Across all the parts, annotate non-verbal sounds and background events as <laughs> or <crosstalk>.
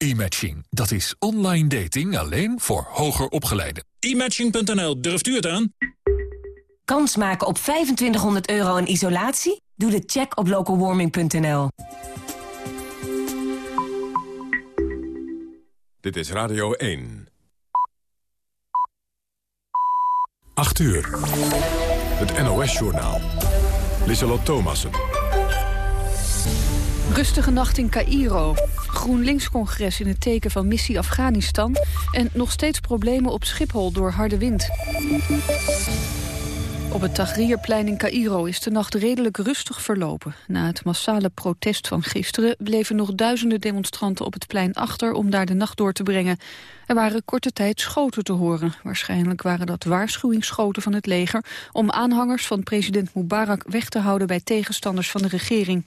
E-matching, dat is online dating alleen voor hoger opgeleiden. E-matching.nl, durft u het aan? Kans maken op 2500 euro in isolatie? Doe de check op localwarming.nl. Dit is Radio 1. 8 uur. Het NOS-journaal. Lissalot Thomassen. Rustige nacht in Cairo. GroenLinks-congres in het teken van missie Afghanistan... en nog steeds problemen op Schiphol door harde wind. Op het Tahrirplein in Cairo is de nacht redelijk rustig verlopen. Na het massale protest van gisteren bleven nog duizenden demonstranten op het plein achter om daar de nacht door te brengen. Er waren korte tijd schoten te horen. Waarschijnlijk waren dat waarschuwingsschoten van het leger om aanhangers van president Mubarak weg te houden bij tegenstanders van de regering.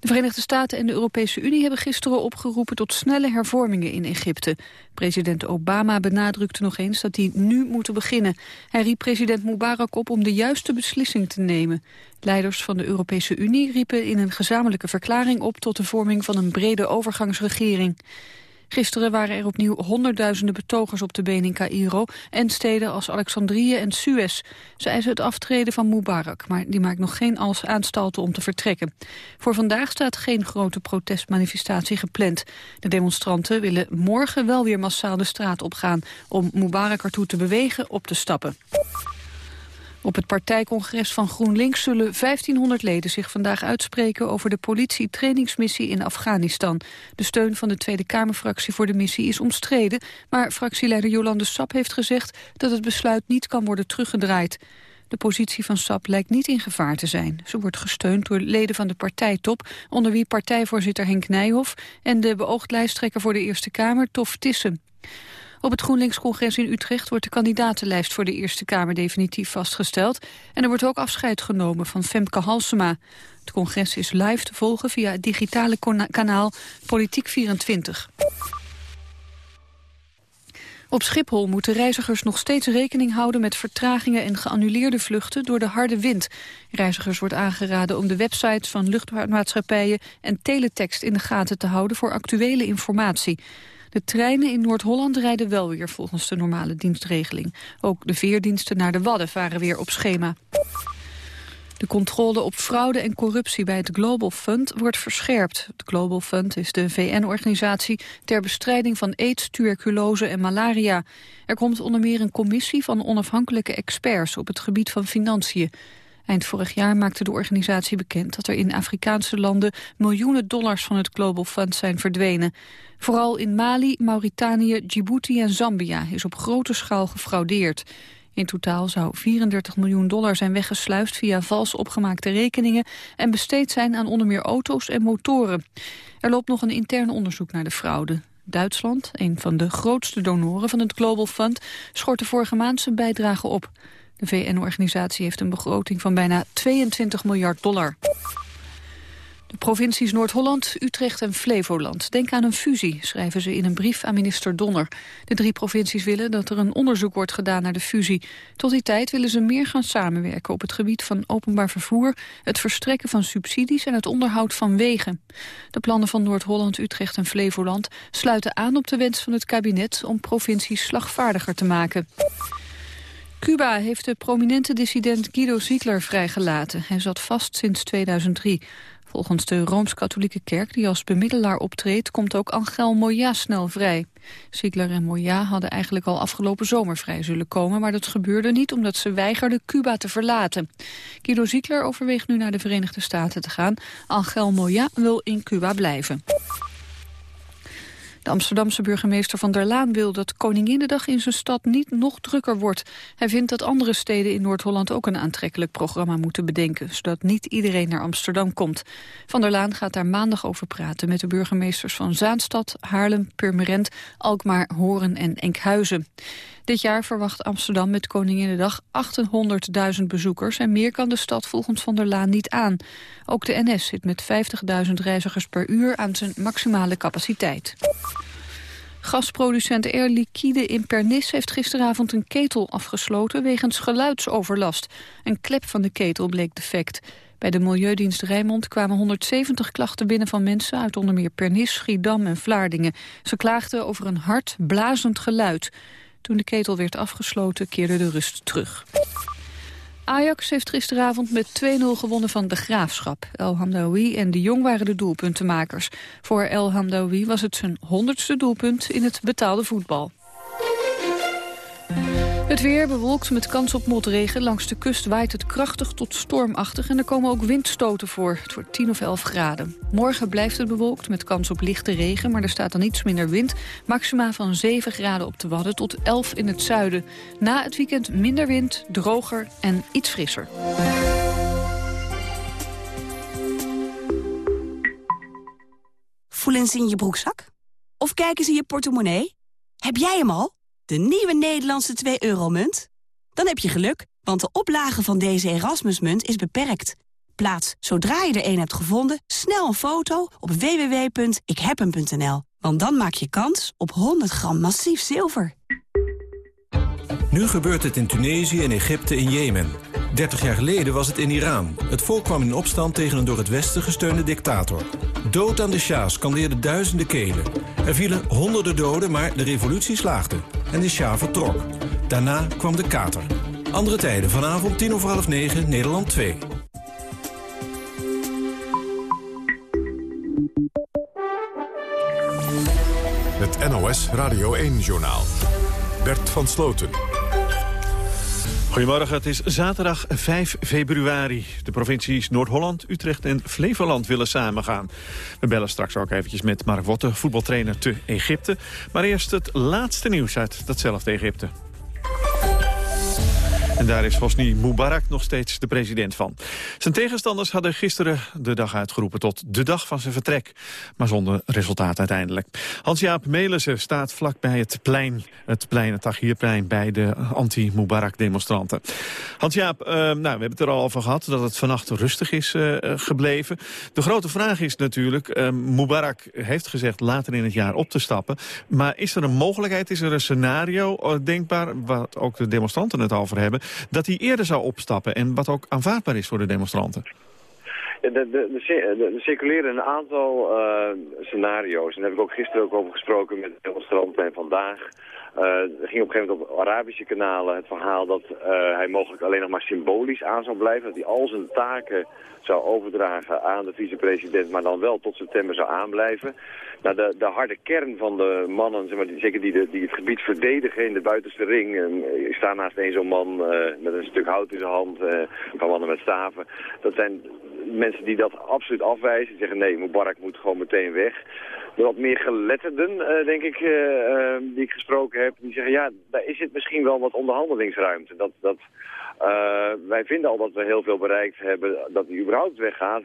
De Verenigde Staten en de Europese Unie hebben gisteren opgeroepen tot snelle hervormingen in Egypte. President Obama benadrukte nog eens dat die nu moeten beginnen. Hij riep president Mubarak op om de juiste beslissing te nemen. Leiders van de Europese Unie riepen in een gezamenlijke verklaring op tot de vorming van een brede overgangsregering. Gisteren waren er opnieuw honderdduizenden betogers op de been in Cairo... en steden als Alexandrië en Suez. Ze eisen het aftreden van Mubarak, maar die maakt nog geen als aanstalten om te vertrekken. Voor vandaag staat geen grote protestmanifestatie gepland. De demonstranten willen morgen wel weer massaal de straat opgaan... om Mubarak ertoe te bewegen op te stappen. Op het partijcongres van GroenLinks zullen 1500 leden zich vandaag uitspreken over de politietrainingsmissie in Afghanistan. De steun van de Tweede Kamerfractie voor de missie is omstreden, maar fractieleider Jolande Sap heeft gezegd dat het besluit niet kan worden teruggedraaid. De positie van SAP lijkt niet in gevaar te zijn. Ze wordt gesteund door leden van de partijtop... onder wie partijvoorzitter Henk Nijhoff... en de beoogd lijsttrekker voor de Eerste Kamer, Tof Tissen. Op het GroenLinks-congres in Utrecht wordt de kandidatenlijst voor de Eerste Kamer definitief vastgesteld. En er wordt ook afscheid genomen van Femke Halsema. Het congres is live te volgen via het digitale kanaal Politiek 24. Op Schiphol moeten reizigers nog steeds rekening houden met vertragingen en geannuleerde vluchten door de harde wind. Reizigers wordt aangeraden om de websites van luchtvaartmaatschappijen en teletext in de gaten te houden voor actuele informatie. De treinen in Noord-Holland rijden wel weer volgens de normale dienstregeling. Ook de veerdiensten naar de Wadden varen weer op schema. De controle op fraude en corruptie bij het Global Fund wordt verscherpt. Het Global Fund is de VN-organisatie ter bestrijding van aids, tuberculose en malaria. Er komt onder meer een commissie van onafhankelijke experts op het gebied van financiën. Eind vorig jaar maakte de organisatie bekend dat er in Afrikaanse landen miljoenen dollars van het Global Fund zijn verdwenen. Vooral in Mali, Mauritanië, Djibouti en Zambia is op grote schaal gefraudeerd. In totaal zou 34 miljoen dollar zijn weggesluist via vals opgemaakte rekeningen en besteed zijn aan onder meer auto's en motoren. Er loopt nog een intern onderzoek naar de fraude. Duitsland, een van de grootste donoren van het Global Fund, schortte vorige maand zijn bijdrage op. De VN-organisatie heeft een begroting van bijna 22 miljard dollar. De provincies Noord-Holland, Utrecht en Flevoland denken aan een fusie, schrijven ze in een brief aan minister Donner. De drie provincies willen dat er een onderzoek wordt gedaan naar de fusie. Tot die tijd willen ze meer gaan samenwerken op het gebied van openbaar vervoer, het verstrekken van subsidies en het onderhoud van wegen. De plannen van Noord-Holland, Utrecht en Flevoland sluiten aan op de wens van het kabinet om provincies slagvaardiger te maken. Cuba heeft de prominente dissident Guido Ziegler vrijgelaten. Hij zat vast sinds 2003. Volgens de Rooms-Katholieke Kerk, die als bemiddelaar optreedt... komt ook Angel Moya snel vrij. Ziegler en Moya hadden eigenlijk al afgelopen zomer vrij zullen komen... maar dat gebeurde niet omdat ze weigerden Cuba te verlaten. Guido Ziegler overweegt nu naar de Verenigde Staten te gaan. Angel Moya wil in Cuba blijven. De Amsterdamse burgemeester Van der Laan wil dat Koninginnedag in zijn stad niet nog drukker wordt. Hij vindt dat andere steden in Noord-Holland ook een aantrekkelijk programma moeten bedenken, zodat niet iedereen naar Amsterdam komt. Van der Laan gaat daar maandag over praten met de burgemeesters van Zaanstad, Haarlem, Purmerend, Alkmaar, Horen en Enkhuizen. Dit jaar verwacht Amsterdam met Koninginnedag 800.000 bezoekers... en meer kan de stad volgens Van der Laan niet aan. Ook de NS zit met 50.000 reizigers per uur aan zijn maximale capaciteit. Gasproducent Air Liquide in Pernis heeft gisteravond een ketel afgesloten wegens geluidsoverlast. Een klep van de ketel bleek defect. Bij de Milieudienst Rijnmond kwamen 170 klachten binnen van mensen uit onder meer Pernis, Schiedam en Vlaardingen. Ze klaagden over een hard, blazend geluid. Toen de ketel werd afgesloten keerde de rust terug. Ajax heeft gisteravond met 2-0 gewonnen van de Graafschap. El Hamdawi en de Jong waren de doelpuntenmakers. Voor El Hamdawi was het zijn honderdste doelpunt in het betaalde voetbal. Het weer bewolkt met kans op motregen. Langs de kust waait het krachtig tot stormachtig... en er komen ook windstoten voor. Het wordt 10 of 11 graden. Morgen blijft het bewolkt met kans op lichte regen... maar er staat dan iets minder wind. Maxima van 7 graden op de Wadden tot 11 in het zuiden. Na het weekend minder wind, droger en iets frisser. Voelen ze in je broekzak? Of kijken ze in je portemonnee? Heb jij hem al? De nieuwe Nederlandse 2-euro-munt? Dan heb je geluk, want de oplage van deze Erasmusmunt is beperkt. Plaats, zodra je er een hebt gevonden, snel een foto op www.ikhebhem.nl. Want dan maak je kans op 100 gram massief zilver. Nu gebeurt het in Tunesië, in Egypte, in Jemen. 30 jaar geleden was het in Iran. Het volk kwam in opstand tegen een door het Westen gesteunde dictator. Dood aan de Shah scandeerden duizenden kelen. Er vielen honderden doden, maar de revolutie slaagde. En de Shah vertrok. Daarna kwam de kater. Andere tijden, vanavond tien over half negen, Nederland 2. Het NOS Radio 1-journaal. Bert van Sloten. Goedemorgen, het is zaterdag 5 februari. De provincies Noord-Holland, Utrecht en Flevoland willen samengaan. We bellen straks ook eventjes met Mark Wotte, voetbaltrainer te Egypte. Maar eerst het laatste nieuws uit datzelfde Egypte. En daar is Hosni Mubarak nog steeds de president van. Zijn tegenstanders hadden gisteren de dag uitgeroepen tot de dag van zijn vertrek. Maar zonder resultaat uiteindelijk. Hans-Jaap Melissen staat vlakbij het plein, het plein, het Tahrirplein, bij de anti-Mubarak-demonstranten. Hans-Jaap, uh, nou, we hebben het er al over gehad dat het vannacht rustig is uh, gebleven. De grote vraag is natuurlijk, uh, Mubarak heeft gezegd later in het jaar op te stappen. Maar is er een mogelijkheid, is er een scenario denkbaar, wat ook de demonstranten het over hebben, dat hij eerder zou opstappen en wat ook aanvaardbaar is voor de demonstranten? De, de, de, de circuleren een aantal uh, scenario's. En daar heb ik ook gisteren ook over gesproken met demonstranten en vandaag. Uh, er ging op een gegeven moment op Arabische kanalen het verhaal dat uh, hij mogelijk alleen nog maar symbolisch aan zou blijven. Dat hij al zijn taken zou overdragen aan de vicepresident, maar dan wel tot september zou aanblijven. Nou, de, de harde kern van de mannen, zeg maar, die, zeker die, de, die het gebied verdedigen in de buitenste ring. En, ik sta naast een zo'n man met een stuk hout in zijn hand, van mannen met staven. Dat zijn mensen die dat absoluut afwijzen. Zeggen nee, Mubarak moet gewoon meteen weg. Wat meer geletterden, uh, denk ik, die ik gesproken heb, die zeggen ja, daar is het misschien wel wat onderhandelingsruimte. Dat... dat wij vinden al dat we heel veel bereikt hebben dat hij überhaupt weggaat.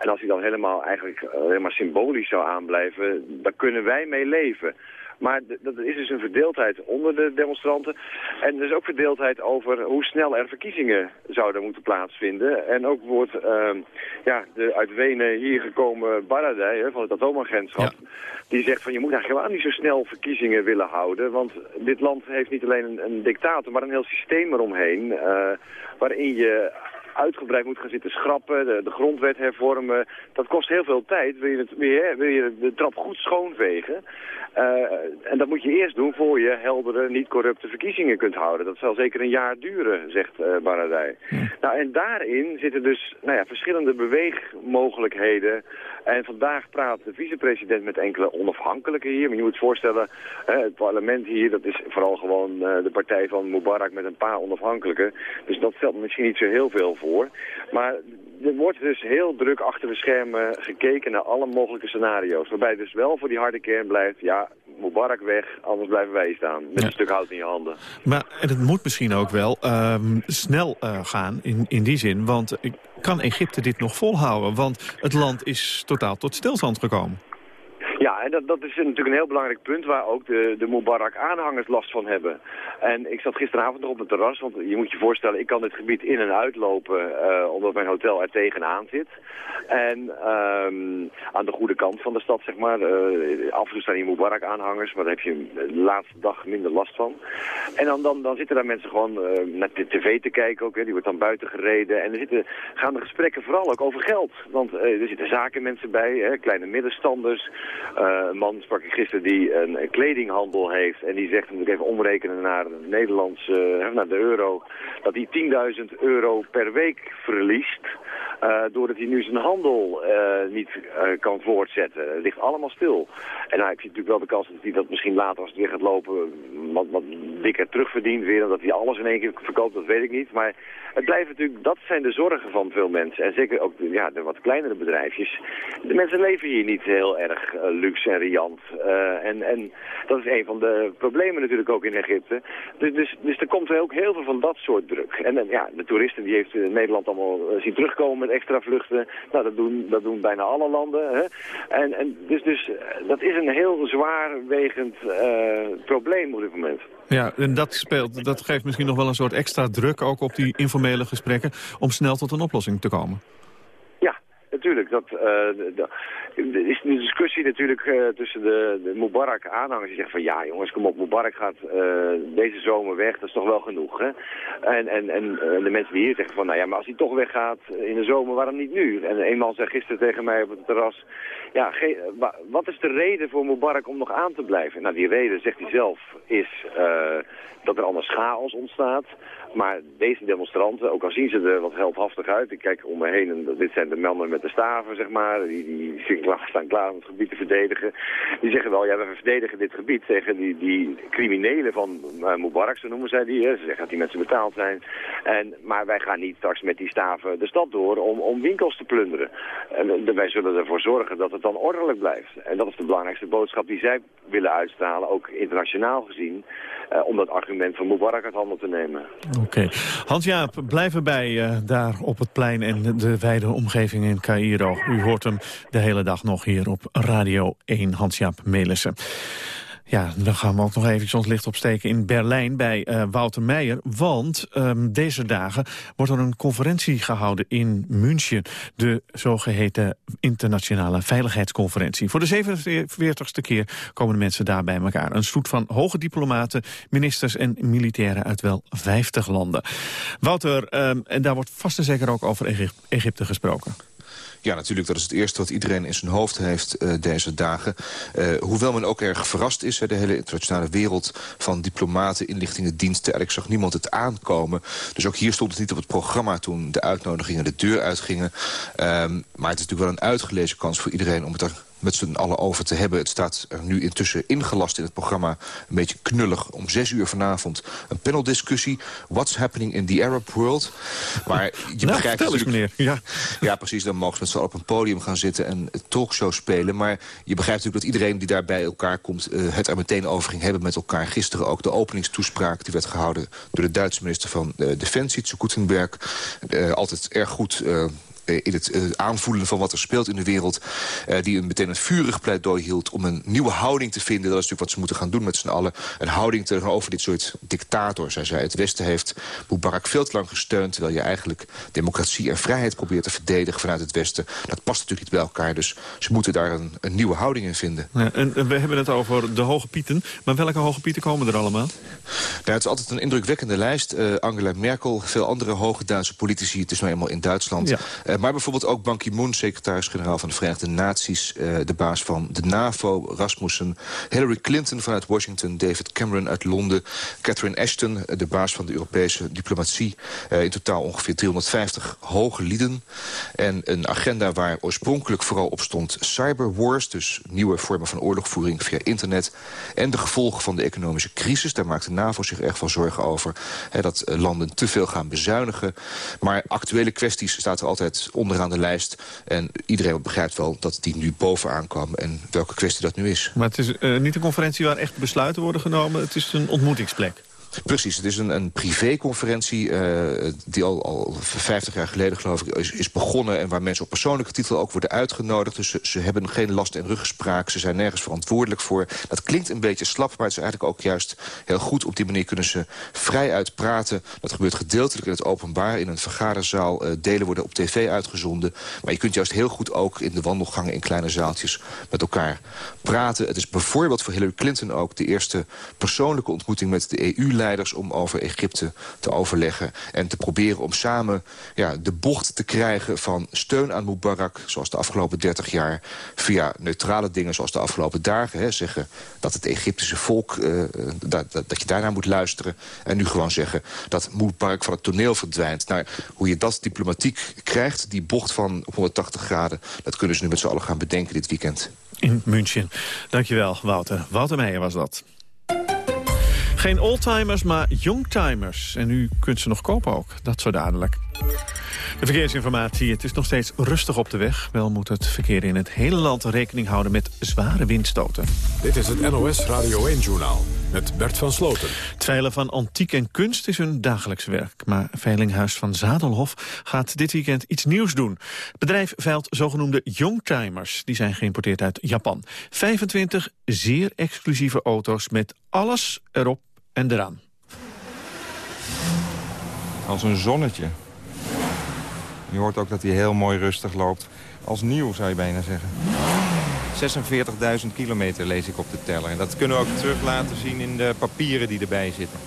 En als hij dan helemaal eigenlijk helemaal symbolisch zou aanblijven, daar kunnen wij mee leven. Maar dat is dus een verdeeldheid onder de demonstranten. En er is ook verdeeldheid over hoe snel er verkiezingen zouden moeten plaatsvinden. En ook wordt uh, ja, de uit Wenen hier gekomen Baradij van het atoomagentschap... Ja. die zegt van je moet eigenlijk helemaal niet zo snel verkiezingen willen houden. Want dit land heeft niet alleen een, een dictator, maar een heel systeem eromheen... Uh, waarin je uitgebreid moet gaan zitten schrappen, de, de, grondwet hervormen. Dat kost heel veel tijd. Wil je, het, wil je, wil je de trap goed schoonvegen? Uh, en dat moet je eerst doen voor je heldere, niet corrupte verkiezingen kunt houden. Dat zal zeker een jaar duren, zegt uh, Baradij. Nou, en daarin zitten dus nou ja, verschillende beweegmogelijkheden. En vandaag praat de vicepresident met enkele onafhankelijke hier. Maar je moet voorstellen, het parlement hier, dat is vooral gewoon de partij van Mubarak met een paar onafhankelijken. Dus dat stelt misschien niet zo heel veel voor. Maar er wordt dus heel druk achter de schermen gekeken naar alle mogelijke scenario's. Waarbij dus wel voor die harde kern blijft, ja, Mubarak weg, anders blijven wij staan. Met ja. een stuk hout in je handen. Maar en het moet misschien ook wel um, snel uh, gaan in, in die zin. Want kan Egypte dit nog volhouden? Want het land is totaal tot stilstand gekomen. Ja, en dat, dat is natuurlijk een heel belangrijk punt waar ook de, de Mubarak-aanhangers last van hebben. En ik zat gisteravond nog op het terras, want je moet je voorstellen, ik kan dit gebied in en uitlopen uh, omdat mijn hotel er tegenaan zit. En um, aan de goede kant van de stad, zeg maar. Uh, af en toe staan hier Mubarak-aanhangers, maar daar heb je de laatste dag minder last van. En dan, dan, dan zitten daar mensen gewoon uh, naar de tv te kijken ook, hè. die wordt dan buiten gereden. En er zitten, gaan de gesprekken vooral ook over geld. Want er zitten zakenmensen bij, hè, kleine middenstanders, een man sprak ik gisteren die een, kledinghandel heeft. En die zegt, moet ik even omrekenen naar Nederlands, naar de euro. Dat hij 10.000 euro per week verliest. Uh, doordat hij nu zijn handel niet kan voortzetten. Het ligt allemaal stil. En dan heb je natuurlijk wel de kans dat hij dat misschien later als het weer gaat lopen... wat, wat dikker terugverdient weer. Omdat hij alles in één keer verkoopt, dat weet ik niet. Maar het blijft natuurlijk, dat zijn de zorgen van veel mensen. En zeker ook de, ja, de wat kleinere bedrijfjes. De mensen leven hier niet heel erg luxe en riant. Uh, en, en dat is een van de problemen natuurlijk ook in Egypte. Dus, dus, dus er komt ook heel veel van dat soort druk. En, en ja, de toeristen die heeft Nederland allemaal uh, zien terugkomen met extra vluchten. Nou, dat doen, dat doen bijna alle landen. Hè? En, en dus, dus dat is een heel zwaarwegend probleem op dit moment. Ja, en dat, speelt, dat geeft misschien nog wel een soort extra druk ook op die informele gesprekken om snel tot een oplossing te komen. Ja, natuurlijk. Dat, uh, er is een discussie natuurlijk uh, tussen de, de Mubarak-aanhangers die zeggen van ja jongens, kom op, Mubarak gaat uh, deze zomer weg, dat is toch wel genoeg. Hè? En, en, en de mensen die hier zeggen van nou ja, maar als hij toch weggaat in de zomer, waarom niet nu? En een man zei gisteren tegen mij op het terras, ja, wat is de reden voor Mubarak om nog aan te blijven? Nou, die reden, zegt hij zelf, is dat er anders chaos ontstaat. Maar deze demonstranten, ook al zien ze er wat heldhaftig uit, ik kijk om me heen en dit zijn de mannen met de staven, zeg maar, die, die, die staan klaar om het gebied te verdedigen. Die zeggen wel, ja, we verdedigen dit gebied tegen die, die criminelen van uh, Mubarak, zo noemen zij die. Hè. Ze zeggen dat die mensen betaald zijn. En, maar wij gaan niet straks met die staven de stad door om, om winkels te plunderen. En wij zullen ervoor zorgen dat het dan ordelijk blijft. En dat is de belangrijkste boodschap die zij willen uitstralen, ook internationaal gezien. Uh, om dat argument van Mubarak uit handen te nemen. Oké. Hans-Jaap, blijf erbij daar op het plein en de wijde omgeving in Cairo. U hoort hem de hele dag nog hier op Radio 1, Hans-Jaap Melissen. Ja, dan gaan we ook nog even ons licht opsteken in Berlijn bij uh, Wouter Meijer. Want um, deze dagen wordt er een conferentie gehouden in München. De zogeheten internationale veiligheidsconferentie. Voor de 47ste keer komen de mensen daar bij elkaar. Een stoet van hoge diplomaten, ministers en militairen uit wel 50 landen. Wouter, um, en daar wordt vast en zeker ook over Egypte gesproken. Ja, natuurlijk, dat is het eerste wat iedereen in zijn hoofd heeft uh, deze dagen. Uh, hoewel men ook erg verrast is, hè, de hele internationale wereld van diplomaten, inlichtingendiensten. Eigenlijk zag niemand het aankomen. Dus ook hier stond het niet op het programma toen de uitnodigingen de deur uitgingen. Um, maar het is natuurlijk wel een uitgelezen kans voor iedereen om het er met z'n allen over te hebben. Het staat er nu intussen ingelast in het programma. Een beetje knullig. Om zes uur vanavond een paneldiscussie. What's happening in the Arab world? Maar je <laughs> nou, begrijpt meneer. Ja. ja, precies. Dan mogen ze met z'n allen op een podium gaan zitten en talkshow spelen. Maar je begrijpt natuurlijk dat iedereen die daar bij elkaar komt... Uh, het er meteen over ging hebben met elkaar. Gisteren ook de openingstoespraak die werd gehouden... door de Duitse minister van uh, Defensie, Zu Gutenberg. Uh, altijd erg goed eh, in het uh, aanvoelen van wat er speelt in de wereld... Uh, die een, meteen een vurig pleidooi hield om een nieuwe houding te vinden. Dat is natuurlijk wat ze moeten gaan doen met z'n allen. Een houding tegenover dit soort dictators. Hij zei, het Westen heeft Mubarak veel te lang gesteund... terwijl je eigenlijk democratie en vrijheid probeert te verdedigen vanuit het Westen. Dat past natuurlijk niet bij elkaar, dus ze moeten daar een, een nieuwe houding in vinden. Ja, en we hebben het over de hoge pieten. Maar welke hoge pieten komen er allemaal? Nou, het is altijd een indrukwekkende lijst. Angela Merkel, veel andere hoge Duitse politici. Het is nou eenmaal in Duitsland... Ja. Uh, maar bijvoorbeeld ook Ban Ki-moon, secretaris-generaal van de Verenigde Naties... Uh, de baas van de NAVO, Rasmussen. Hillary Clinton vanuit Washington, David Cameron uit Londen... Catherine Ashton, de baas van de Europese diplomatie. In totaal ongeveer 350 hoge lieden. En een agenda waar oorspronkelijk vooral op stond cyberwars... dus nieuwe vormen van oorlogvoering via internet... en de gevolgen van de economische crisis. Daar maakt de NAVO zich echt van zorgen over. Dat landen te veel gaan bezuinigen. Maar actuele kwesties staat er altijd onderaan de lijst. En iedereen begrijpt wel dat die nu bovenaan kwam en welke kwestie dat nu is. Maar het is uh, niet een conferentie waar echt besluiten worden genomen. Het is een ontmoetingsplek. Precies, het is een, een privéconferentie uh, die al, al 50 jaar geleden geloof ik is, is, begonnen... en waar mensen op persoonlijke titel ook worden uitgenodigd. Dus ze, hebben geen last- en ruggespraak, ze zijn nergens verantwoordelijk voor. Dat klinkt een beetje slap, maar het is eigenlijk ook juist heel goed. Op die manier kunnen ze vrij uitpraten. Dat gebeurt gedeeltelijk in het openbaar, in een vergaderzaal. Uh, delen worden op tv uitgezonden. Maar je kunt juist heel goed ook in de wandelgangen in kleine zaaltjes met elkaar praten. Het is bijvoorbeeld voor Hillary Clinton ook de eerste persoonlijke ontmoeting met de Om over Egypte te overleggen en te proberen om samen ja, de bocht te krijgen van steun aan Mubarak... zoals de afgelopen 30 jaar, via neutrale dingen zoals de afgelopen dagen. Hè, zeggen dat het Egyptische volk, uh, dat, dat, dat je daarnaar moet luisteren. En nu gewoon zeggen dat Mubarak van het toneel verdwijnt. Nou, hoe je dat diplomatiek krijgt, die bocht van op 180 graden... dat kunnen ze nu met z'n allen gaan bedenken dit weekend. In München. Dankjewel, Wouter. Wouter Meijer was dat. Geen oldtimers, maar youngtimers. En u kunt ze nog kopen ook. Dat zo dadelijk. De verkeersinformatie. Het is nog steeds rustig op de weg. Wel moet het verkeer in het hele land rekening houden met zware windstoten. Dit is het NOS Radio 1-journaal met Bert van Sloten. Het veilen van antiek en kunst is hun dagelijks werk. Maar Veilinghuis van Zadelhof gaat dit weekend iets nieuws doen. Het bedrijf veilt zogenoemde youngtimers. Die zijn geïmporteerd uit Japan. 25 zeer exclusieve auto's met alles erop en eraan. Als een zonnetje. Je hoort ook dat hij heel mooi rustig loopt. Als nieuw zou je bijna zeggen. 46.000 kilometer lees ik op de teller. En dat kunnen we ook terug laten zien in de papieren die erbij zitten.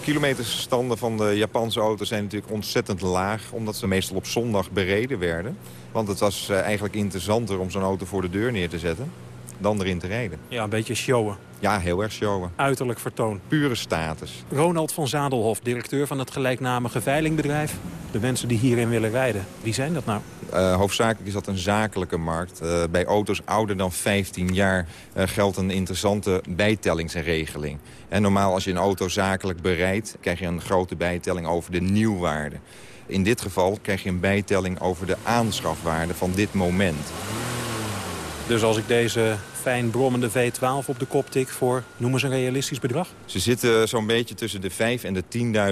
Kilometerstanden van de Japanse auto's zijn natuurlijk ontzettend laag... omdat ze meestal op zondag bereden werden. Want het was eh, eigenlijk interessanter om zo'n auto voor de deur neer te zetten... dan erin te rijden. Ja, een beetje showen. Ja, heel erg showen. Uiterlijk vertoon. Pure status. Ronald van Zadelhof, directeur van het gelijknamige veilingbedrijf. De mensen die hierin willen rijden, wie zijn dat nou? Uh, hoofdzakelijk is dat een zakelijke markt. Uh, bij auto's ouder dan 15 jaar uh, geldt een interessante bijtellingsregeling. En normaal als je een auto zakelijk bereidt... krijg je een grote bijtelling over de nieuwwaarde. In dit geval krijg je een bijtelling over de aanschafwaarde van dit moment. Dus als ik deze fijn brommende V12 op de kop tik voor, noemen ze een realistisch bedrag? Ze zitten zo'n beetje tussen de 5 en de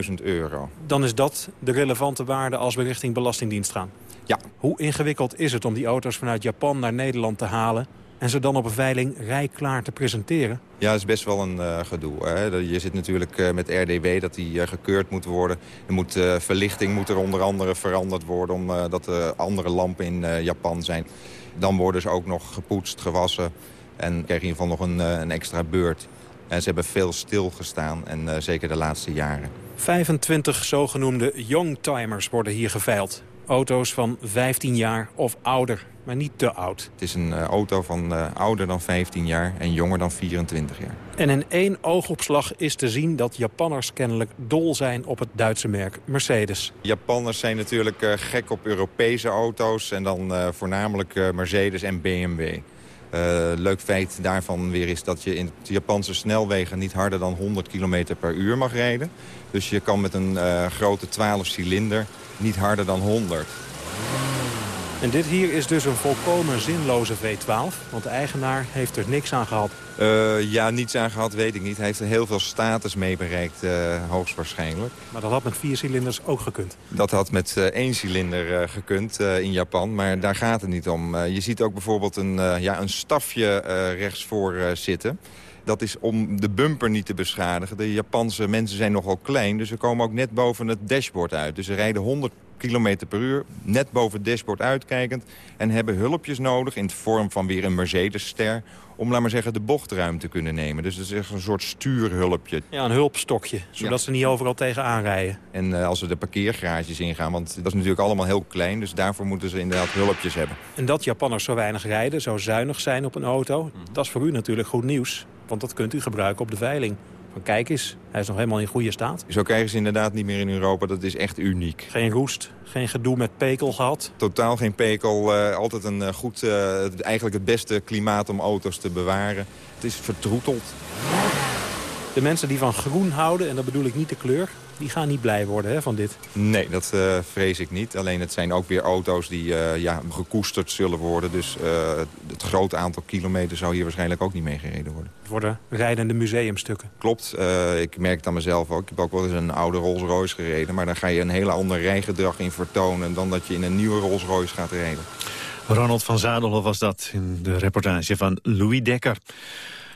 10.000 euro. Dan is dat de relevante waarde als we richting Belastingdienst gaan? Ja. Hoe ingewikkeld is het om die auto's vanuit Japan naar Nederland te halen... en ze dan op een veiling rijklaar te presenteren? Ja, dat is best wel een uh, gedoe. Hè. Je zit natuurlijk uh, met RDW dat die uh, gekeurd moet worden. Er moet, verlichting moet er onder andere veranderd worden... omdat er andere lampen in Japan zijn. Dan worden ze ook nog gepoetst, gewassen... En krijg in ieder geval nog een, een extra beurt. En ze hebben veel stilgestaan, en uh, zeker de laatste jaren. 25 zogenoemde youngtimers worden hier geveild. Auto's van 15 jaar of ouder, maar niet te oud. Het is een uh, auto van uh, ouder dan 15 jaar en jonger dan 24 jaar. En in één oogopslag is te zien dat Japanners kennelijk dol zijn op het Duitse merk Mercedes. Japanners zijn natuurlijk uh, gek op Europese auto's en dan voornamelijk Mercedes en BMW. Uh, leuk feit daarvan weer is dat je in de Japanse snelwegen niet harder dan 100 km per uur mag rijden. Dus je kan met een uh, grote 12 cilinder niet harder dan 100. En dit hier is dus een volkomen zinloze V12, want de eigenaar heeft er niks aan gehad. Uh, ja, niets aan gehad weet ik niet. Hij heeft er heel veel status mee bereikt, uh, hoogstwaarschijnlijk. Maar dat had met vier cilinders ook gekund? Dat had met uh, één cilinder gekund in Japan, maar daar gaat het niet om. je ziet ook bijvoorbeeld een, ja, een stafje rechtsvoor zitten. Dat is om de bumper niet te beschadigen. De Japanse mensen zijn nogal klein, dus ze komen ook net boven het dashboard uit. Dus ze rijden 100 km per uur, net boven het dashboard uitkijkend... en hebben hulpjes nodig in de vorm van weer een Mercedes-ster... om, laat maar zeggen, de bochtruim te kunnen nemen. Dus het is echt een soort stuurhulpje. Ja, een hulpstokje, zodat ja. ze niet overal tegenaan rijden. En uh, als ze de parkeergarages ingaan, want dat is natuurlijk allemaal heel klein... dus daarvoor moeten ze inderdaad hulpjes hebben. En dat Japanners zo weinig rijden, zo zuinig zijn op een auto... Mm -hmm. dat is voor u natuurlijk goed nieuws, want dat kunt u gebruiken op de veiling. Van kijk eens, hij is nog helemaal in goede staat. Zo krijgen ze inderdaad niet meer in Europa. Dat is echt uniek. Geen roest, geen gedoe met pekel gehad? Totaal geen pekel. Uh, altijd een uh, goed, uh, eigenlijk het beste klimaat om auto's te bewaren. Het is vertroeteld. De mensen die van groen houden, en dat bedoel ik niet de kleur... die gaan niet blij worden hè, van dit. Nee, dat uh, vrees ik niet. Alleen het zijn ook weer auto's die uh, ja, gekoesterd zullen worden. Dus uh, het grote aantal kilometer zou hier waarschijnlijk ook niet mee gereden worden. Het worden rijdende museumstukken. Klopt. ik merk het aan mezelf ook. Ik heb ook wel eens een oude Rolls Royce gereden. Maar daar ga je een hele ander rijgedrag in vertonen... dan dat je in een nieuwe Rolls Royce gaat rijden. Ronald van Zadel was dat in de reportage van Louis Dekker.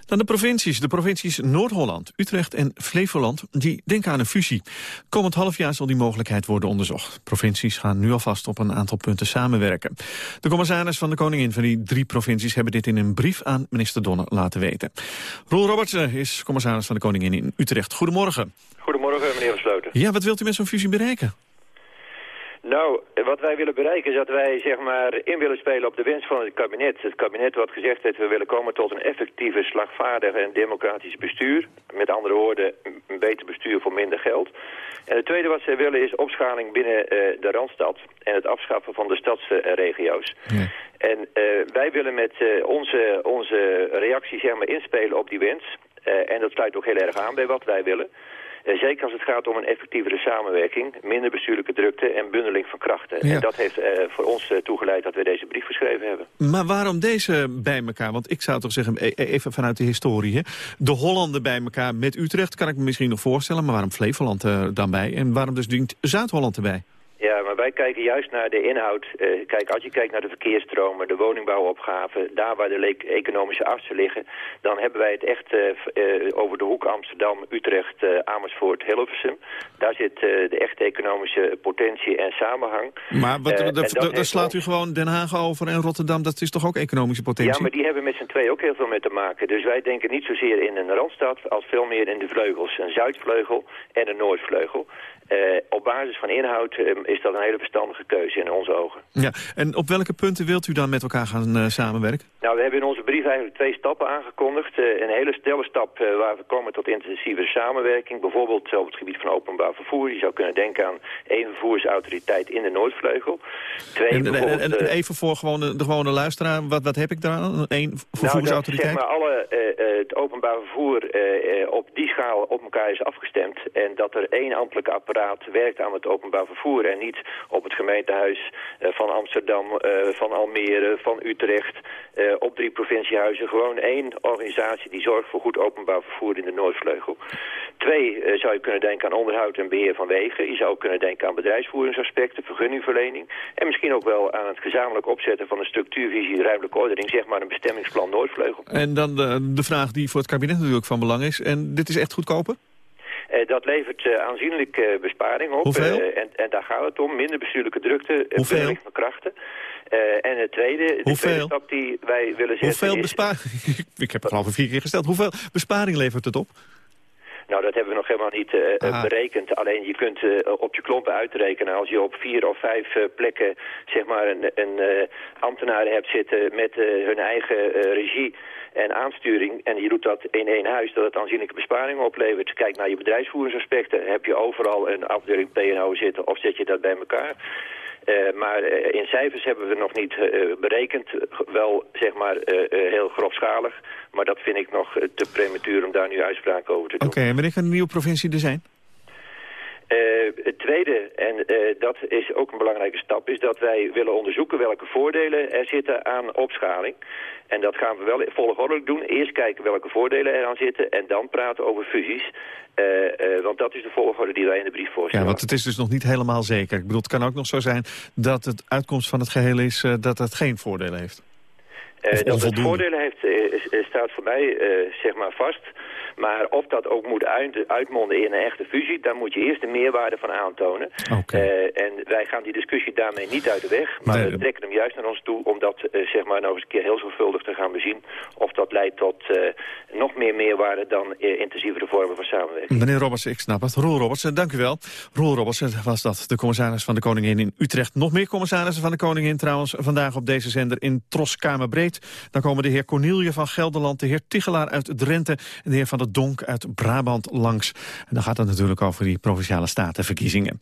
Dan de provincies. De provincies Noord-Holland, Utrecht en Flevoland die denken aan een fusie. Komend half jaar zal die mogelijkheid worden onderzocht. Provincies gaan nu alvast op een aantal punten samenwerken. De commissaris van de Koningin van die drie provincies... hebben dit in een brief aan minister Donner laten weten. Roel Robertsen is commissaris van de Koningin in Utrecht. Goedemorgen. Goedemorgen, meneer Versloten. Ja, wat wilt u met zo'n fusie bereiken? Nou, wat wij willen bereiken is dat wij zeg maar in willen spelen op de wens van het kabinet. Het kabinet wat gezegd heeft, we willen komen tot een effectieve, slagvaardig en democratisch bestuur. Met andere woorden, een beter bestuur voor minder geld. En het tweede wat zij willen is opschaling binnen uh, de Randstad en het afschaffen van de stadsregio's. Ja. En uh, wij willen met uh, onze, onze reactie zeg maar inspelen op die wens. en dat sluit ook heel erg aan bij wat wij willen. Uh, zeker als het gaat om een effectievere samenwerking, minder bestuurlijke drukte en bundeling van krachten. En dat heeft uh, voor ons uh, toegeleid dat we deze brief geschreven hebben. Maar waarom deze bij elkaar? Want ik zou toch zeggen, e, e, even vanuit de historie, hè? de Hollanden bij elkaar met Utrecht kan ik me misschien nog voorstellen, maar waarom Flevoland er dan bij? En waarom dus dient Zuid-Holland erbij? Ja, maar wij kijken juist naar de inhoud. Uh, kijk, als je kijkt naar de verkeersstromen, de woningbouwopgave, daar waar de economische artsen liggen, dan hebben wij het echt uh, uh, over de hoek Amsterdam, Utrecht, Amersfoort, Hilversum. Daar zit de echte economische potentie en samenhang. Maar daar slaat u gewoon Den Haag over en Rotterdam, dat is toch ook economische potentie? Ja, maar die hebben met z'n twee ook heel veel mee te maken. Dus wij denken niet zozeer in een Randstad als veel meer in de vleugels. Een Zuidvleugel en een Noordvleugel. Uh, op basis van inhoud uh, is dat een hele verstandige keuze in onze ogen. Ja, en op welke punten wilt u dan met elkaar gaan uh, samenwerken? Nou, we hebben in onze brief eigenlijk twee stappen aangekondigd. een hele snelle stap waar we komen tot intensieve samenwerking. Bijvoorbeeld op het gebied van openbaar vervoer. Je zou kunnen denken aan één vervoersautoriteit in de Noordvleugel. Twee, en, en, en, even voor gewoon de, de, gewone luisteraar, wat, wat heb ik daar aan? Eén vervoersautoriteit? Nou, dat, zeg maar alle, het openbaar vervoer op die schaal op elkaar is afgestemd. En dat er één ambtelijke apparaat werkt aan het openbaar vervoer... en niet op het gemeentehuis uh, van Amsterdam, uh, van Almere, van Utrecht... Uh, op drie provinciehuizen. Gewoon één organisatie die zorgt voor goed openbaar vervoer in de Noordvleugel. Twee, zou je kunnen denken aan onderhoud en beheer van wegen. Je zou kunnen denken aan bedrijfsvoeringsaspecten, vergunningverlening... en misschien ook wel aan het gezamenlijk opzetten van een structuurvisie ruimtelijke ordening... zeg maar een bestemmingsplan Noordvleugel. En dan de, de vraag die voor het kabinet natuurlijk van belang is. En dit is echt goedkoper? Uh, dat levert uh, aanzienlijk uh, besparing op. en, en, daar gaat het om. Minder bestuurlijke drukte, Hoeveel? van krachten. en het tweede, de tweede stap die wij willen zetten Hoeveel besparing? <laughs> Ik heb het al vier keer gesteld. Hoeveel besparing levert het op? Nou, dat hebben we nog helemaal niet uh, berekend. Alleen je kunt uh, op je klompen uitrekenen als je op vier of vijf uh, plekken zeg maar een, een ambtenaar hebt zitten met hun eigen regie en aansturing. En je doet dat in één huis, dat het aanzienlijke besparingen oplevert. Kijk naar je bedrijfsvoeringsaspecten. Heb je overal een afdeling P&O zitten of zet je dat bij elkaar? Uh, maar uh, in cijfers hebben we nog niet uh, berekend. Wel, zeg maar, heel grofschalig. Maar dat vind ik nog te prematuur om daar nu uitspraken over te doen. Oké, okay, en wanneer kan een nieuwe provincie er zijn? Het tweede, en dat is ook een belangrijke stap, is dat wij willen onderzoeken welke voordelen er zitten aan opschaling. En dat gaan we wel volgordelijk doen. Eerst kijken welke voordelen er aan zitten en dan praten over fusies. Uh, uh, want dat is de volgorde die wij in de brief voorstellen. Ja, want het is dus nog niet helemaal zeker. Ik bedoel, het kan ook nog zo zijn dat het uitkomst van het geheel is dat het geen voordelen heeft. dat het voordelen heeft, staat voor mij zeg maar vast. Maar of dat ook moet uit, uitmonden in een echte fusie, daar moet je eerst de meerwaarde van aantonen. Okay. Uh, en wij gaan die discussie daarmee niet uit de weg, maar nee, we trekken hem juist naar ons toe om dat uh, zeg maar nog eens een keer heel zorgvuldig te gaan bezien. Of dat leidt tot uh, nog meer meerwaarde dan intensievere vormen van samenwerking. Meneer Roberts, ik snap het. Roel Roberts, dank u wel. Roel Roberts was dat, de commissaris van de Koningin in Utrecht. Nog meer commissarissen van de Koningin trouwens vandaag op deze zender in Troskamerbreed. Dan komen de heer Cornelie van Gelderland, de heer Tigelaar uit Drenthe en de heer Van der Donk uit Brabant langs. En dan gaat het natuurlijk over die Provinciale Statenverkiezingen.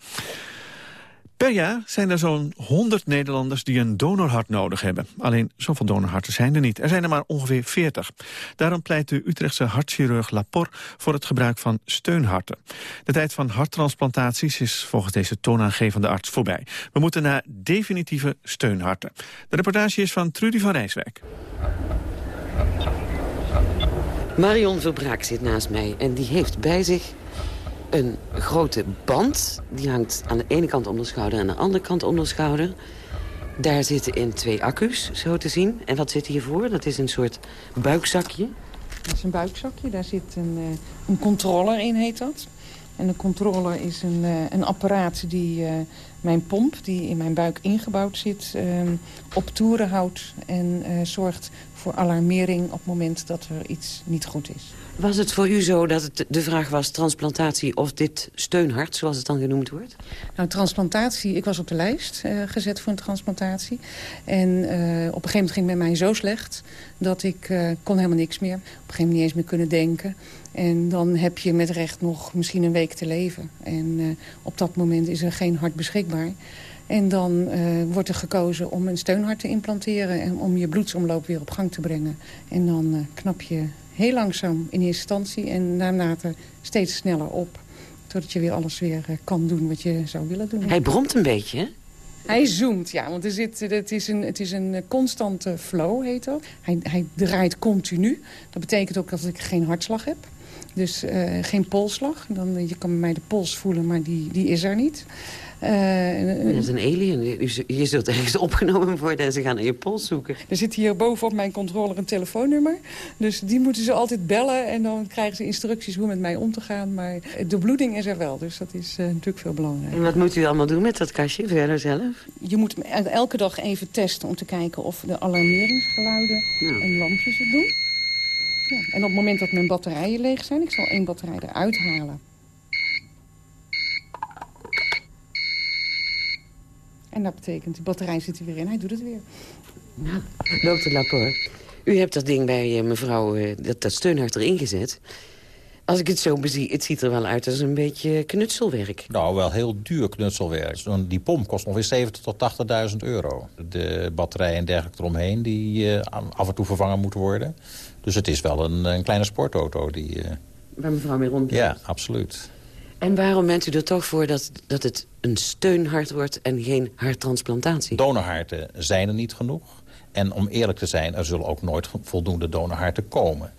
Per jaar zijn er zo'n 100 Nederlanders die een donorhart nodig hebben. Alleen zoveel donorharten zijn er niet. Er zijn er maar ongeveer 40. Daarom pleit de Utrechtse hartchirurg Lapor voor het gebruik van steunharten. De tijd van harttransplantaties is volgens deze toonaangevende arts voorbij. We moeten naar definitieve steunharten. De reportage is van Trudy van Rijswijk. Marion Verbraak zit naast mij en die heeft bij zich een grote band. Die hangt aan de ene kant om de schouder en aan de andere kant om de schouder. Daar zitten in twee accu's, zo te zien. En wat zit hiervoor? Dat is een soort buikzakje. Dat is een buikzakje. Daar zit een, uh, een controller in, heet dat. En de controller is een, uh, een apparaat die uh, mijn pomp, die in mijn buik ingebouwd zit, op toeren houdt. En zorgt voor alarmering op het moment dat er iets niet goed is. Was het voor u zo dat het de vraag was transplantatie of dit steunhart, zoals het dan genoemd wordt? Nou, transplantatie, ik was op de lijst uh, gezet voor een transplantatie. En uh, op een gegeven moment ging het met mij zo slecht dat ik uh, kon helemaal niks meer. Op een gegeven moment niet eens meer kunnen denken. En dan heb je met recht nog misschien een week te leven. En op dat moment is er geen hart beschikbaar. En dan uh, wordt er gekozen om een steunhart te implanteren... en om je bloedsomloop weer op gang te brengen. En dan uh, knap je heel langzaam in eerste instantie en naarmate steeds sneller op. Totdat je weer alles weer kan doen wat je zou willen doen. Hij bromt een beetje, hè? Hij zoomt, ja, want er zit, het, is een, het is een constante flow, heet dat. Hij, hij draait continu. Dat betekent ook dat ik geen hartslag heb. Dus uh, geen polsslag. Dan, je kan bij mij de pols voelen, maar die, die is er niet. Uh, dat is een alien. Je, je zult ergens <laughs> opgenomen worden en ze gaan naar je pols zoeken. Er zit hier bovenop mijn controller een telefoonnummer. Dus die moeten ze altijd bellen en dan krijgen ze instructies hoe met mij om te gaan. Maar de bloeding is er wel, dus dat is uh, natuurlijk veel belangrijker. En wat moet u allemaal doen met dat kastje verder zelf? Je moet elke dag even testen om te kijken of de alarmeringsgeluiden en lampjes het doen. Ja. En op het moment dat mijn batterijen leeg zijn, ik zal één batterij eruit halen. En dat betekent, de batterij zit er weer in, hij doet het weer. Nou, dokter Laporte, u hebt dat ding bij uh, mevrouw, uh, dat, dat steunhart erin gezet. Als ik het zo bezie, het ziet er wel uit als een beetje knutselwerk. Nou, wel heel duur knutselwerk. Die pomp kost ongeveer 70.000 tot 80.000 euro. De batterij en dergelijke eromheen, die uh, af en toe vervangen moeten worden. Dus het is wel een, een kleine sportauto. Die, Waar mevrouw mee rond Ja, absoluut. En waarom bent u er toch voor dat, dat het een steunhart wordt en geen harttransplantatie? Donorharten zijn er niet genoeg. En om eerlijk te zijn, er zullen ook nooit voldoende donorharten komen.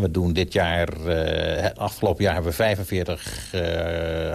We doen dit jaar, uh, afgelopen jaar hebben we 45 uh,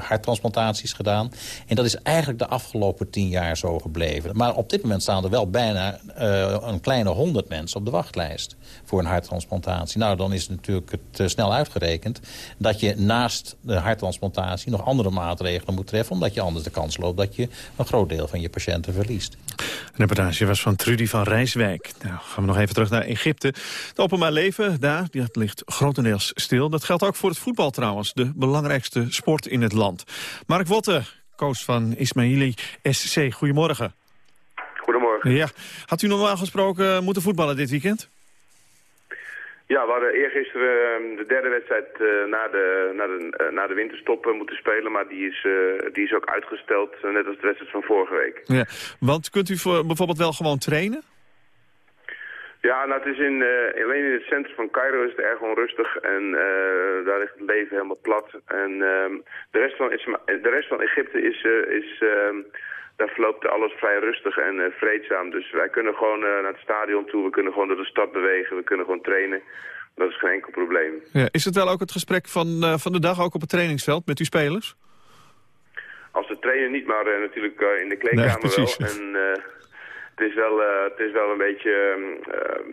harttransplantaties gedaan. En dat is eigenlijk de afgelopen 10 jaar zo gebleven. Maar op dit moment staan er wel bijna uh, een kleine 100 mensen op de wachtlijst voor een harttransplantatie. Nou, dan is het natuurlijk het snel uitgerekend dat je naast de harttransplantatie nog andere maatregelen moet treffen, omdat je anders de kans loopt dat je een groot deel van je patiënten verliest. De reportage was van Trudy van Rijswijk. Nou, gaan we nog even terug naar Egypte. Het openbaar leven daar, dat ligt grotendeels stil. Dat geldt ook voor het voetbal trouwens, de belangrijkste sport in het land. Mark Wotte, coach van Ismaili SC, goedemorgen. Goedemorgen. Ja, had u normaal gesproken moeten voetballen dit weekend? Ja, we hadden eergisteren de derde wedstrijd uh, na, de, na, de, uh, na de winterstop uh, moeten spelen, maar die is, die is ook uitgesteld, net als de wedstrijd van vorige week. Ja, want kunt u voor, bijvoorbeeld wel gewoon trainen? Ja, nou het is in, alleen in het centrum van Cairo is het erg onrustig en daar ligt het leven helemaal plat. En ehm, de, rest van, de rest van Egypte is... is ehm, daar verloopt alles vrij rustig en vreedzaam. Dus wij kunnen gewoon naar het stadion toe, we kunnen gewoon door de stad bewegen, we kunnen gewoon trainen. Dat is geen enkel probleem. Ja, is het wel ook het gesprek van, van de dag, ook op het trainingsveld met uw spelers? Als de trainer niet, maar natuurlijk in de kleedkamer nee, wel. En wel, het is wel een beetje,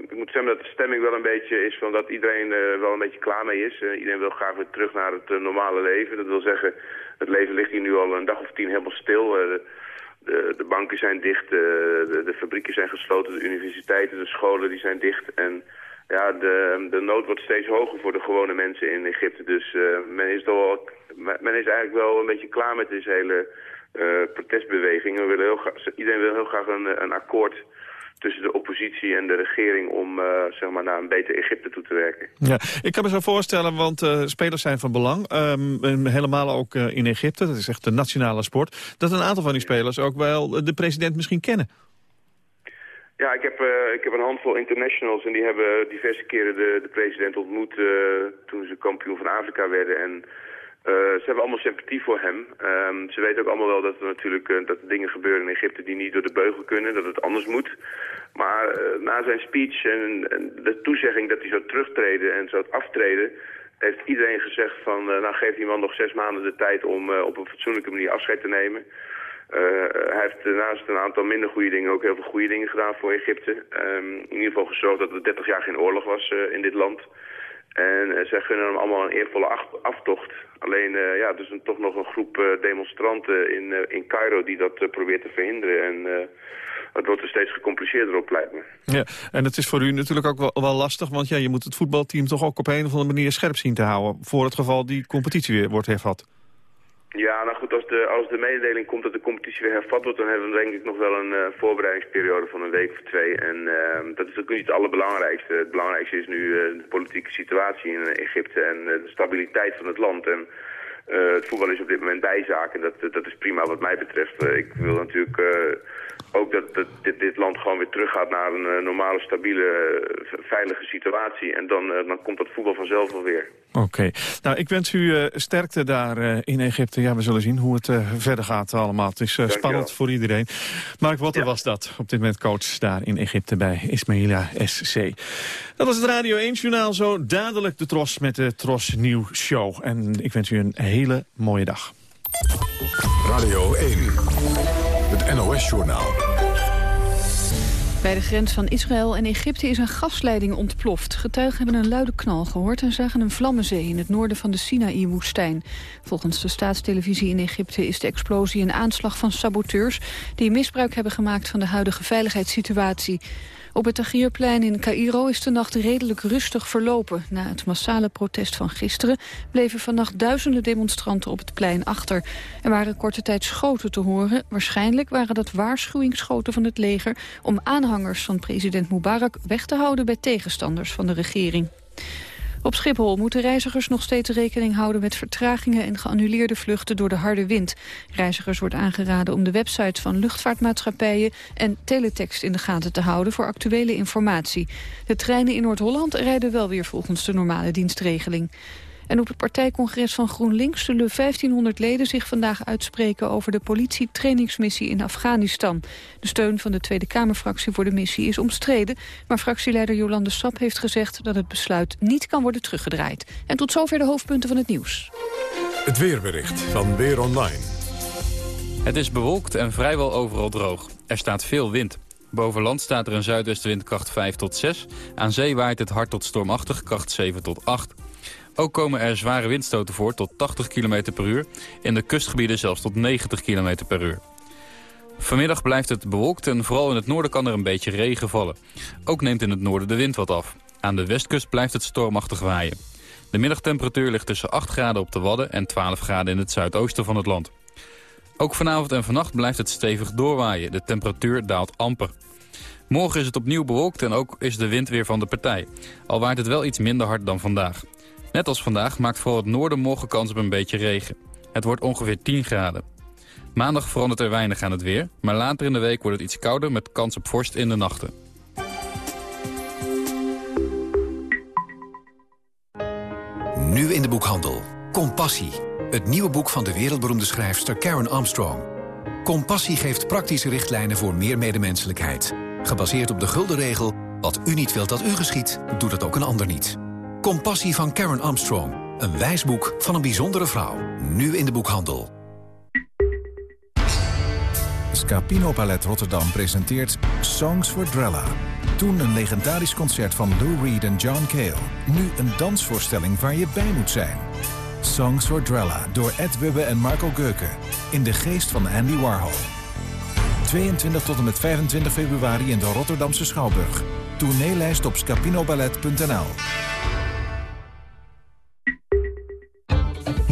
ik moet zeggen dat de stemming wel een beetje is van dat iedereen wel een beetje klaar mee is. iedereen wil graag weer terug naar het normale leven. Dat wil zeggen, het leven ligt hier nu al een dag of tien helemaal stil. De, de, banken zijn dicht, de, de, fabrieken zijn gesloten, de universiteiten, de scholen die zijn dicht. En ja, de, de nood wordt steeds hoger voor de gewone mensen in Egypte. Dus men, is wel, men is eigenlijk wel een beetje klaar met deze hele protestbeweging. We willen heel graag, iedereen wil heel graag een, een akkoord tussen de oppositie en de regering om zeg maar naar een beter Egypte toe te werken. Ja, ik kan me zo voorstellen, want spelers zijn van belang. Um, helemaal ook in Egypte, dat is echt de nationale sport. Dat een aantal van die spelers ook wel de president misschien kennen. Ja, ik heb, ik heb een handvol internationals en die hebben diverse keren de, de president ontmoet toen ze kampioen van Afrika werden. En ze hebben allemaal sympathie voor hem. Um, ze weten ook allemaal wel dat er natuurlijk dat er dingen gebeuren in Egypte die niet door de beugel kunnen, dat het anders moet. Maar na zijn speech en, en, de toezegging dat hij zou terugtreden en zou aftreden, heeft iedereen gezegd van nou geef die man nog zes maanden de tijd om op een fatsoenlijke manier afscheid te nemen. Hij heeft naast een aantal minder goede dingen ook heel veel goede dingen gedaan voor Egypte. Um, in ieder geval gezorgd dat er 30 jaar geen oorlog was in dit land. En uh, zij gunnen hem allemaal een eervolle aftocht. Alleen, ja, er is toch nog een groep demonstranten in, in Cairo die dat probeert te verhinderen. En het wordt er steeds gecompliceerder op, lijkt me. Ja, en het is voor u natuurlijk ook wel, wel, lastig, want ja, je moet het voetbalteam toch ook op een of andere manier scherp zien te houden. Voor het geval die competitie weer wordt hervat. Ja, nou goed, als de, als de mededeling komt dat de competitie weer hervat wordt... dan hebben we denk ik nog wel een uh, voorbereidingsperiode van een week of twee. En uh, dat is ook niet het allerbelangrijkste. Het belangrijkste is nu uh, de politieke situatie in Egypte en de stabiliteit van het land. En het voetbal is op dit moment bijzaak en dat, dat is prima wat mij betreft. ik wil natuurlijk ook dat, dat dit, dit, land gewoon weer teruggaat naar een normale, stabiele, veilige situatie. En dan, dan komt dat voetbal vanzelf wel weer. Oké. Nou, ik wens u sterkte daar in Egypte. Ja, we zullen zien hoe het verder gaat allemaal. Het is spannend voor iedereen. Mark Watter ja. was dat, op dit moment coach daar in Egypte bij Ismaila SC. Dat was het Radio 1-journaal. Zo dadelijk de Tros met de Tros Nieuw Show. En ik wens u een hele mooie dag. Radio 1, het NOS-journaal. Bij de grens van Israël en Egypte is een gasleiding ontploft. Getuigen hebben een luide knal gehoord en zagen een vlammenzee in het noorden van de Sinaï-woestijn. Volgens de staatstelevisie in Egypte is de explosie een aanslag van saboteurs die misbruik hebben gemaakt van de huidige veiligheidssituatie. Op het Tahrirplein in Cairo is de nacht redelijk rustig verlopen. Na het massale protest van gisteren bleven vannacht duizenden demonstranten op het plein achter. Er waren korte tijd schoten te horen. Waarschijnlijk waren dat waarschuwingsschoten van het leger... om aanhangers van president Mubarak weg te houden bij tegenstanders van de regering. Op Schiphol moeten reizigers nog steeds rekening houden met vertragingen en geannuleerde vluchten door de harde wind. Reizigers wordt aangeraden om de websites van luchtvaartmaatschappijen en teletext in de gaten te houden voor actuele informatie. De treinen in Noord-Holland rijden wel weer volgens de normale dienstregeling. En op het partijcongres van GroenLinks zullen 1500 leden zich vandaag uitspreken over de politietrainingsmissie in Afghanistan. De steun van de Tweede Kamerfractie voor de missie is omstreden, maar fractieleider Jolande Sap heeft gezegd dat het besluit niet kan worden teruggedraaid. En tot zover de hoofdpunten van het nieuws. Het weerbericht van Weer Online. Het is bewolkt en vrijwel overal droog. Er staat veel wind. Boven land staat er een zuidwestenwind kracht 5 tot 6. Aan zee waait het hard tot stormachtig kracht 7 tot 8. Ook komen er zware windstoten voor tot 80 km per uur. In de kustgebieden zelfs tot 90 km per uur. Vanmiddag blijft het bewolkt en vooral in het noorden kan er een beetje regen vallen. Ook neemt in het noorden de wind wat af. Aan de westkust blijft het stormachtig waaien. De middagtemperatuur ligt tussen 8 graden op de Wadden en 12 graden in het zuidoosten van het land. Ook vanavond en vannacht blijft het stevig doorwaaien. De temperatuur daalt amper. Morgen is het opnieuw bewolkt en ook is de wind weer van de partij. Al waait het wel iets minder hard dan vandaag. Net als vandaag maakt vooral het noorden morgen kans op een beetje regen. Het wordt ongeveer 10 graden. Maandag verandert er weinig aan het weer, maar later in de week wordt het iets kouder met kans op vorst in de nachten. Nu in de boekhandel. Compassie. Het nieuwe boek van de wereldberoemde schrijfster Karen Armstrong. Compassie geeft praktische richtlijnen voor meer medemenselijkheid. Gebaseerd op de gulden regel, wat u niet wilt dat u geschiet, doet het ook een ander niet. Compassie van Karen Armstrong. Een wijsboek van een bijzondere vrouw. Nu in de boekhandel. Scapino Ballet Rotterdam presenteert Songs for Drella. Toen een legendarisch concert van Lou Reed en John Cale. Nu een dansvoorstelling waar je bij moet zijn. Songs for Drella door Ed Wubbe en Marco Geuken. In de geest van Andy Warhol. 22 tot en met 25 februari in de Rotterdamse Schouwburg. Tourneelijst op scapinoballet.nl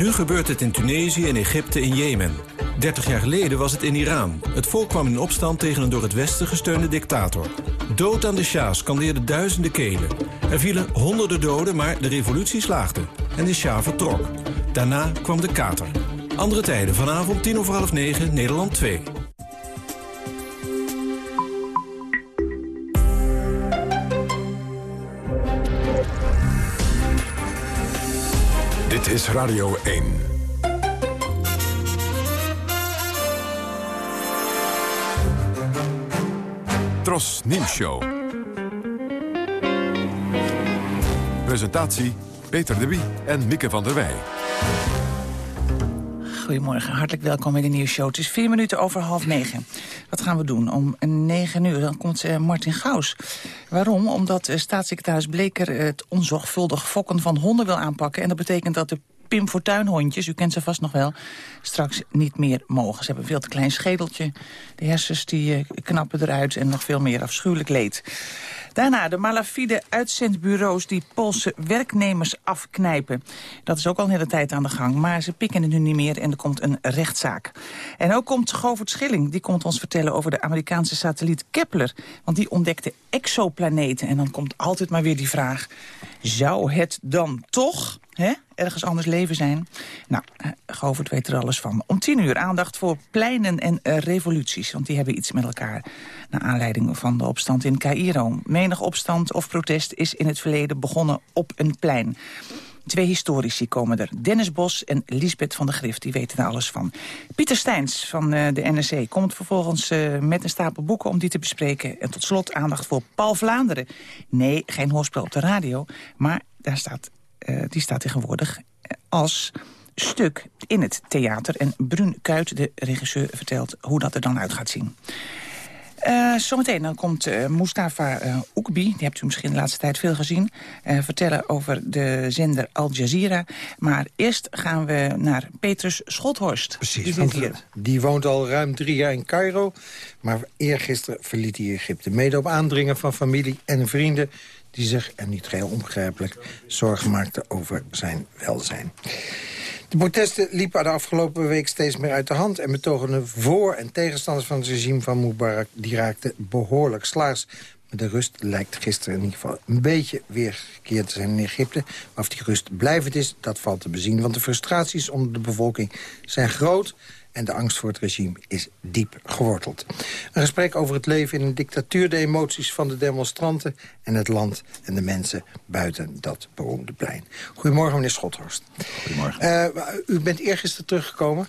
Nu gebeurt het in Tunesië, in Egypte, in Jemen. 30 jaar geleden was het in Iran. Het volk kwam in opstand tegen een door het Westen gesteunde dictator. Dood aan de Sjaas scandeerde duizenden kelen. Er vielen honderden doden, maar de revolutie slaagde. En de Sjaar vertrok. Daarna kwam de kater. Andere tijden vanavond tien over half negen, Nederland 2. Dit is Radio 1. Tros Nieuws Show. Presentatie Peter de Wie en Mieke van der Wij. Goedemorgen, hartelijk welkom in de nieuwsshow. Het is vier minuten over half negen. Wat gaan we doen? Om negen uur dan komt uh, Martin Gaus. Waarom? Omdat uh, staatssecretaris Bleker het onzorgvuldig fokken van honden wil aanpakken. En dat betekent dat de Pim Fortuynhondjes, u kent ze vast nog wel, straks niet meer mogen. Ze hebben een veel te klein schedeltje, de hersens die uh, knappen eruit en nog veel meer afschuwelijk leed. Daarna de malafide uitzendbureaus die Poolse werknemers afknijpen. Dat is ook al een hele tijd aan de gang, maar ze pikken het nu niet meer en er komt een rechtszaak. En ook komt Govert Schilling, die komt ons vertellen over de Amerikaanse satelliet Kepler. Want die ontdekte exoplaneten en dan komt altijd maar weer die vraag... zou het dan toch hè, ergens anders leven zijn? Nou, Govert weet er alles van. Om tien uur aandacht voor pleinen en uh, revoluties, want die hebben iets met elkaar. Naar aanleiding van de opstand in Cairo. Menig opstand of protest is in het verleden begonnen op een plein. Twee historici komen er. Dennis Bos en Lisbeth van der Grift, die weten er alles van. Pieter Steins van uh, de NRC komt vervolgens met een stapel boeken om die te bespreken. En tot slot aandacht voor Paul Vlaanderen. Nee, geen hoorspel op de radio, maar daar staat, die staat tegenwoordig als stuk in het theater. En Brun Kuit, de regisseur, vertelt hoe dat er dan uit gaat zien. Uh, zometeen dan komt uh, Mustafa uh, Oekbi, die hebt u misschien de laatste tijd veel gezien... vertellen over de zender Al Jazeera. Maar eerst gaan we naar Petrus Schothorst. Precies, die, hier. die woont al ruim drie jaar in Cairo... maar eergisteren verliet hij Egypte. Mede op aandringen van familie en vrienden... die zich, en niet geheel onbegrijpelijk, zorgen maakten over zijn welzijn. De protesten liepen de afgelopen week steeds meer uit de hand... en betogende voor- en tegenstanders van het regime van Mubarak... die raakten behoorlijk slaars. Maar de rust lijkt gisteren in ieder geval een beetje weergekeerd te zijn in Egypte. Maar of die rust blijvend is, dat valt te bezien. Want de frustraties onder de bevolking zijn groot en de angst voor het regime is diep geworteld. Een gesprek over het leven in een dictatuur... de emoties van de demonstranten en het land en de mensen buiten dat beroemde plein. Goedemorgen, meneer Schothorst. Goedemorgen. Uh, u bent eergisteren teruggekomen?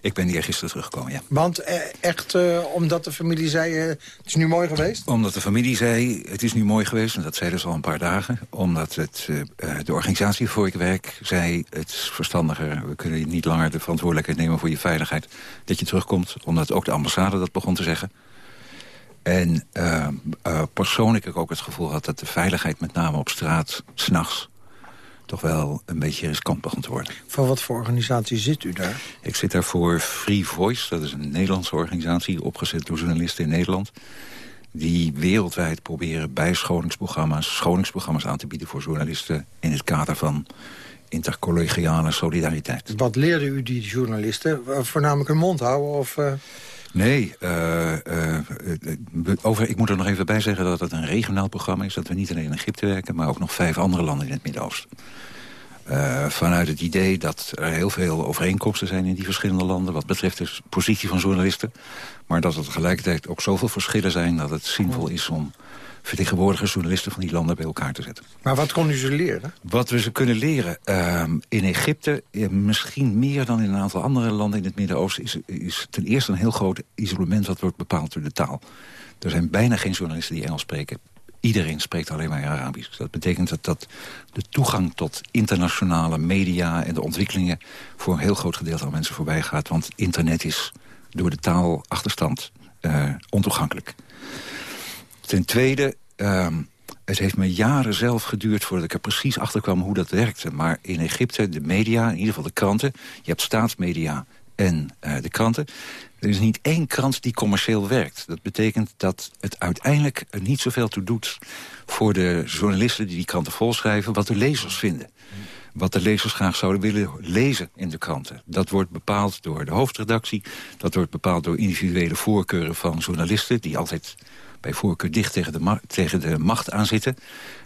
Ik ben eergisteren teruggekomen, ja. Want uh, echt uh, omdat de familie zei, uh, het is nu mooi geweest? Omdat de familie zei, het is nu mooi geweest. En dat zeiden ze al een paar dagen. Omdat het, de organisatie voor ik werk zei, het is verstandiger. We kunnen niet langer de verantwoordelijkheid nemen voor je veiligheid. Dat je terugkomt, omdat ook de ambassade dat begon te zeggen. En persoonlijk heb ik ook het gevoel had dat de veiligheid met name op straat, s'nachts toch wel een beetje riskant begon te worden. Voor wat voor organisatie zit u daar? Ik zit daar voor Free Voice. Dat is een Nederlandse organisatie, opgezet door journalisten in Nederland. Die wereldwijd proberen bijscholingsprogramma's, scholingsprogramma's aan te bieden voor journalisten in het kader van intercollegiale solidariteit. Wat leerden u die journalisten? Voornamelijk hun mond houden of... Uh... Nee, uh, uh, over, ik moet er nog even bij zeggen dat het een regionaal programma is. Dat we niet alleen in Egypte werken, maar ook nog vijf andere landen in het Midden-Oosten. Vanuit het idee dat er heel veel overeenkomsten zijn in die verschillende landen... wat betreft de positie van journalisten. Maar dat er tegelijkertijd ook zoveel verschillen zijn... dat het zinvol is om vertegenwoordigers, journalisten van die landen bij elkaar te zetten. Maar wat konden ze leren? Wat we ze kunnen leren? Uh, in Egypte, misschien meer dan in een aantal andere landen in het Midden-Oosten... Is, is ten eerste een heel groot isolement wat wordt bepaald door de taal. Er zijn bijna geen journalisten die Engels spreken. Iedereen spreekt alleen maar Arabisch. Dat betekent dat, dat de toegang tot internationale media en de ontwikkelingen... voor een heel groot gedeelte van mensen voorbij gaat. Want internet is door de taalachterstand uh, ontoegankelijk. Ten tweede, um, het heeft me jaren zelf geduurd voordat ik er precies achter kwam hoe dat werkte. Maar in Egypte, de media, in ieder geval de kranten... je hebt staatsmedia en uh, de kranten... Er is niet één krant die commercieel werkt. Dat betekent dat het uiteindelijk er niet zoveel toe doet... voor de journalisten die die kranten volschrijven... wat de lezers vinden. Wat de lezers graag zouden willen lezen in de kranten. Dat wordt bepaald door de hoofdredactie. Dat wordt bepaald door individuele voorkeuren van journalisten... die altijd bij voorkeur dicht tegen de, tegen de macht aan zitten.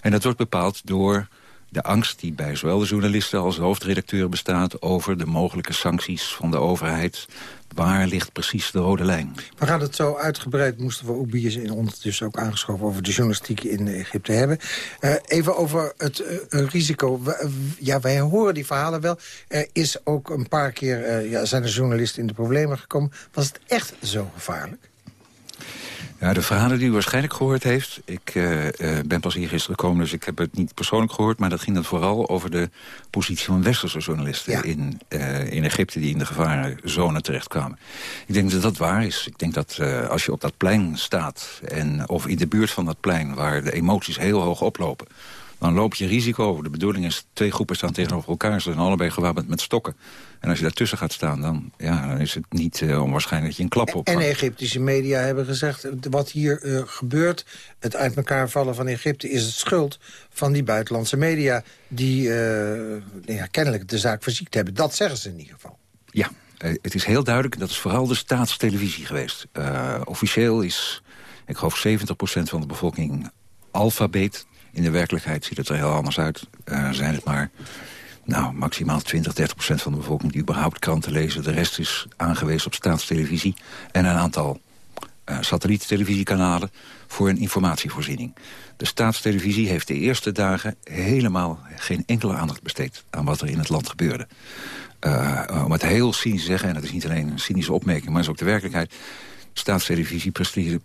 En dat wordt bepaald door de angst die bij zowel de journalisten als de hoofdredacteur bestaat... over de mogelijke sancties van de overheid. Waar ligt precies de rode lijn? We gaan het zo uitgebreid, moesten we Oebi is in ondertussen ook aangeschoven... over de journalistiek in Egypte hebben. Uh, even over het uh, risico. ja, wij horen die verhalen wel. Er is ook een paar keer, uh, ja, zijn er journalisten in de problemen gekomen. Was het echt zo gevaarlijk? Ja, de verhalen die u waarschijnlijk gehoord heeft... ik uh, uh, ben pas hier gisteren gekomen, dus ik heb het niet persoonlijk gehoord... maar dat ging dan vooral over de positie van westerse journalisten... In, uh, in Egypte die in de gevarenzone terechtkwamen. Ik denk dat dat waar is. Ik denk dat als je op dat plein staat... En, of in de buurt van dat plein waar de emoties heel hoog oplopen dan loop je risico. De bedoeling is, twee groepen staan tegenover elkaar. Ze zijn allebei gewapend met stokken. En als je daartussen gaat staan, dan, ja, dan is het niet uh, onwaarschijnlijk dat je een klap op. En Egyptische media hebben gezegd, wat hier uh, gebeurt... het uit elkaar vallen van Egypte is het schuld van die buitenlandse media... die uh, ja, kennelijk de zaak verziekt hebben. Dat zeggen ze in ieder geval. Ja, het is heel duidelijk, dat is vooral de staatstelevisie geweest. officieel is, ik geloof 70% van de bevolking alfabeet in de werkelijkheid ziet het er heel anders uit. Uh, zijn het maar nou, maximaal 20, 30 procent van de bevolking die überhaupt kranten lezen. De rest is aangewezen op staatstelevisie en een aantal uh, satelliettelevisiekanalen voor een informatievoorziening. De staatstelevisie heeft de eerste dagen helemaal geen enkele aandacht besteed aan wat er in het land gebeurde. Uh, om het heel cynisch te zeggen, en dat is niet alleen een cynische opmerking, maar is ook de werkelijkheid staatstelevisie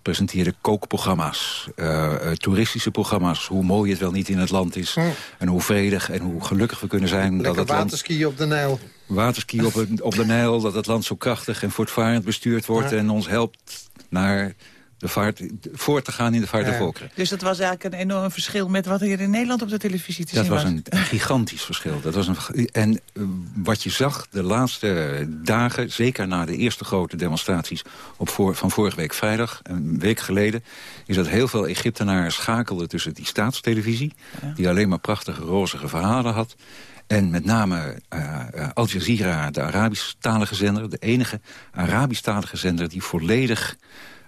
presenteerde, kookprogramma's, uh, toeristische programma's. Hoe mooi het wel niet in het land is. En hoe vredig en hoe gelukkig we kunnen zijn. Lekker dat het waterski op de Nijl. Waterski op, op de Nijl, dat het land zo krachtig en voortvarend bestuurd wordt... en ons helpt naar de vaart, voor te gaan in de vaart der volkeren. Dus dat was eigenlijk een enorm verschil met wat hier in Nederland op de televisie te dat zien was. Dat was een, <laughs> gigantisch verschil. Dat was een, en uh, wat je zag de laatste dagen, zeker na de eerste grote demonstraties op voor, van vorige week vrijdag, een week geleden, is dat heel veel Egyptenaren schakelden tussen die staatstelevisie, ja. die alleen maar prachtige rozige verhalen had, en met name uh, Al Jazeera, de Arabisch-talige zender... de enige Arabisch-talige zender die volledig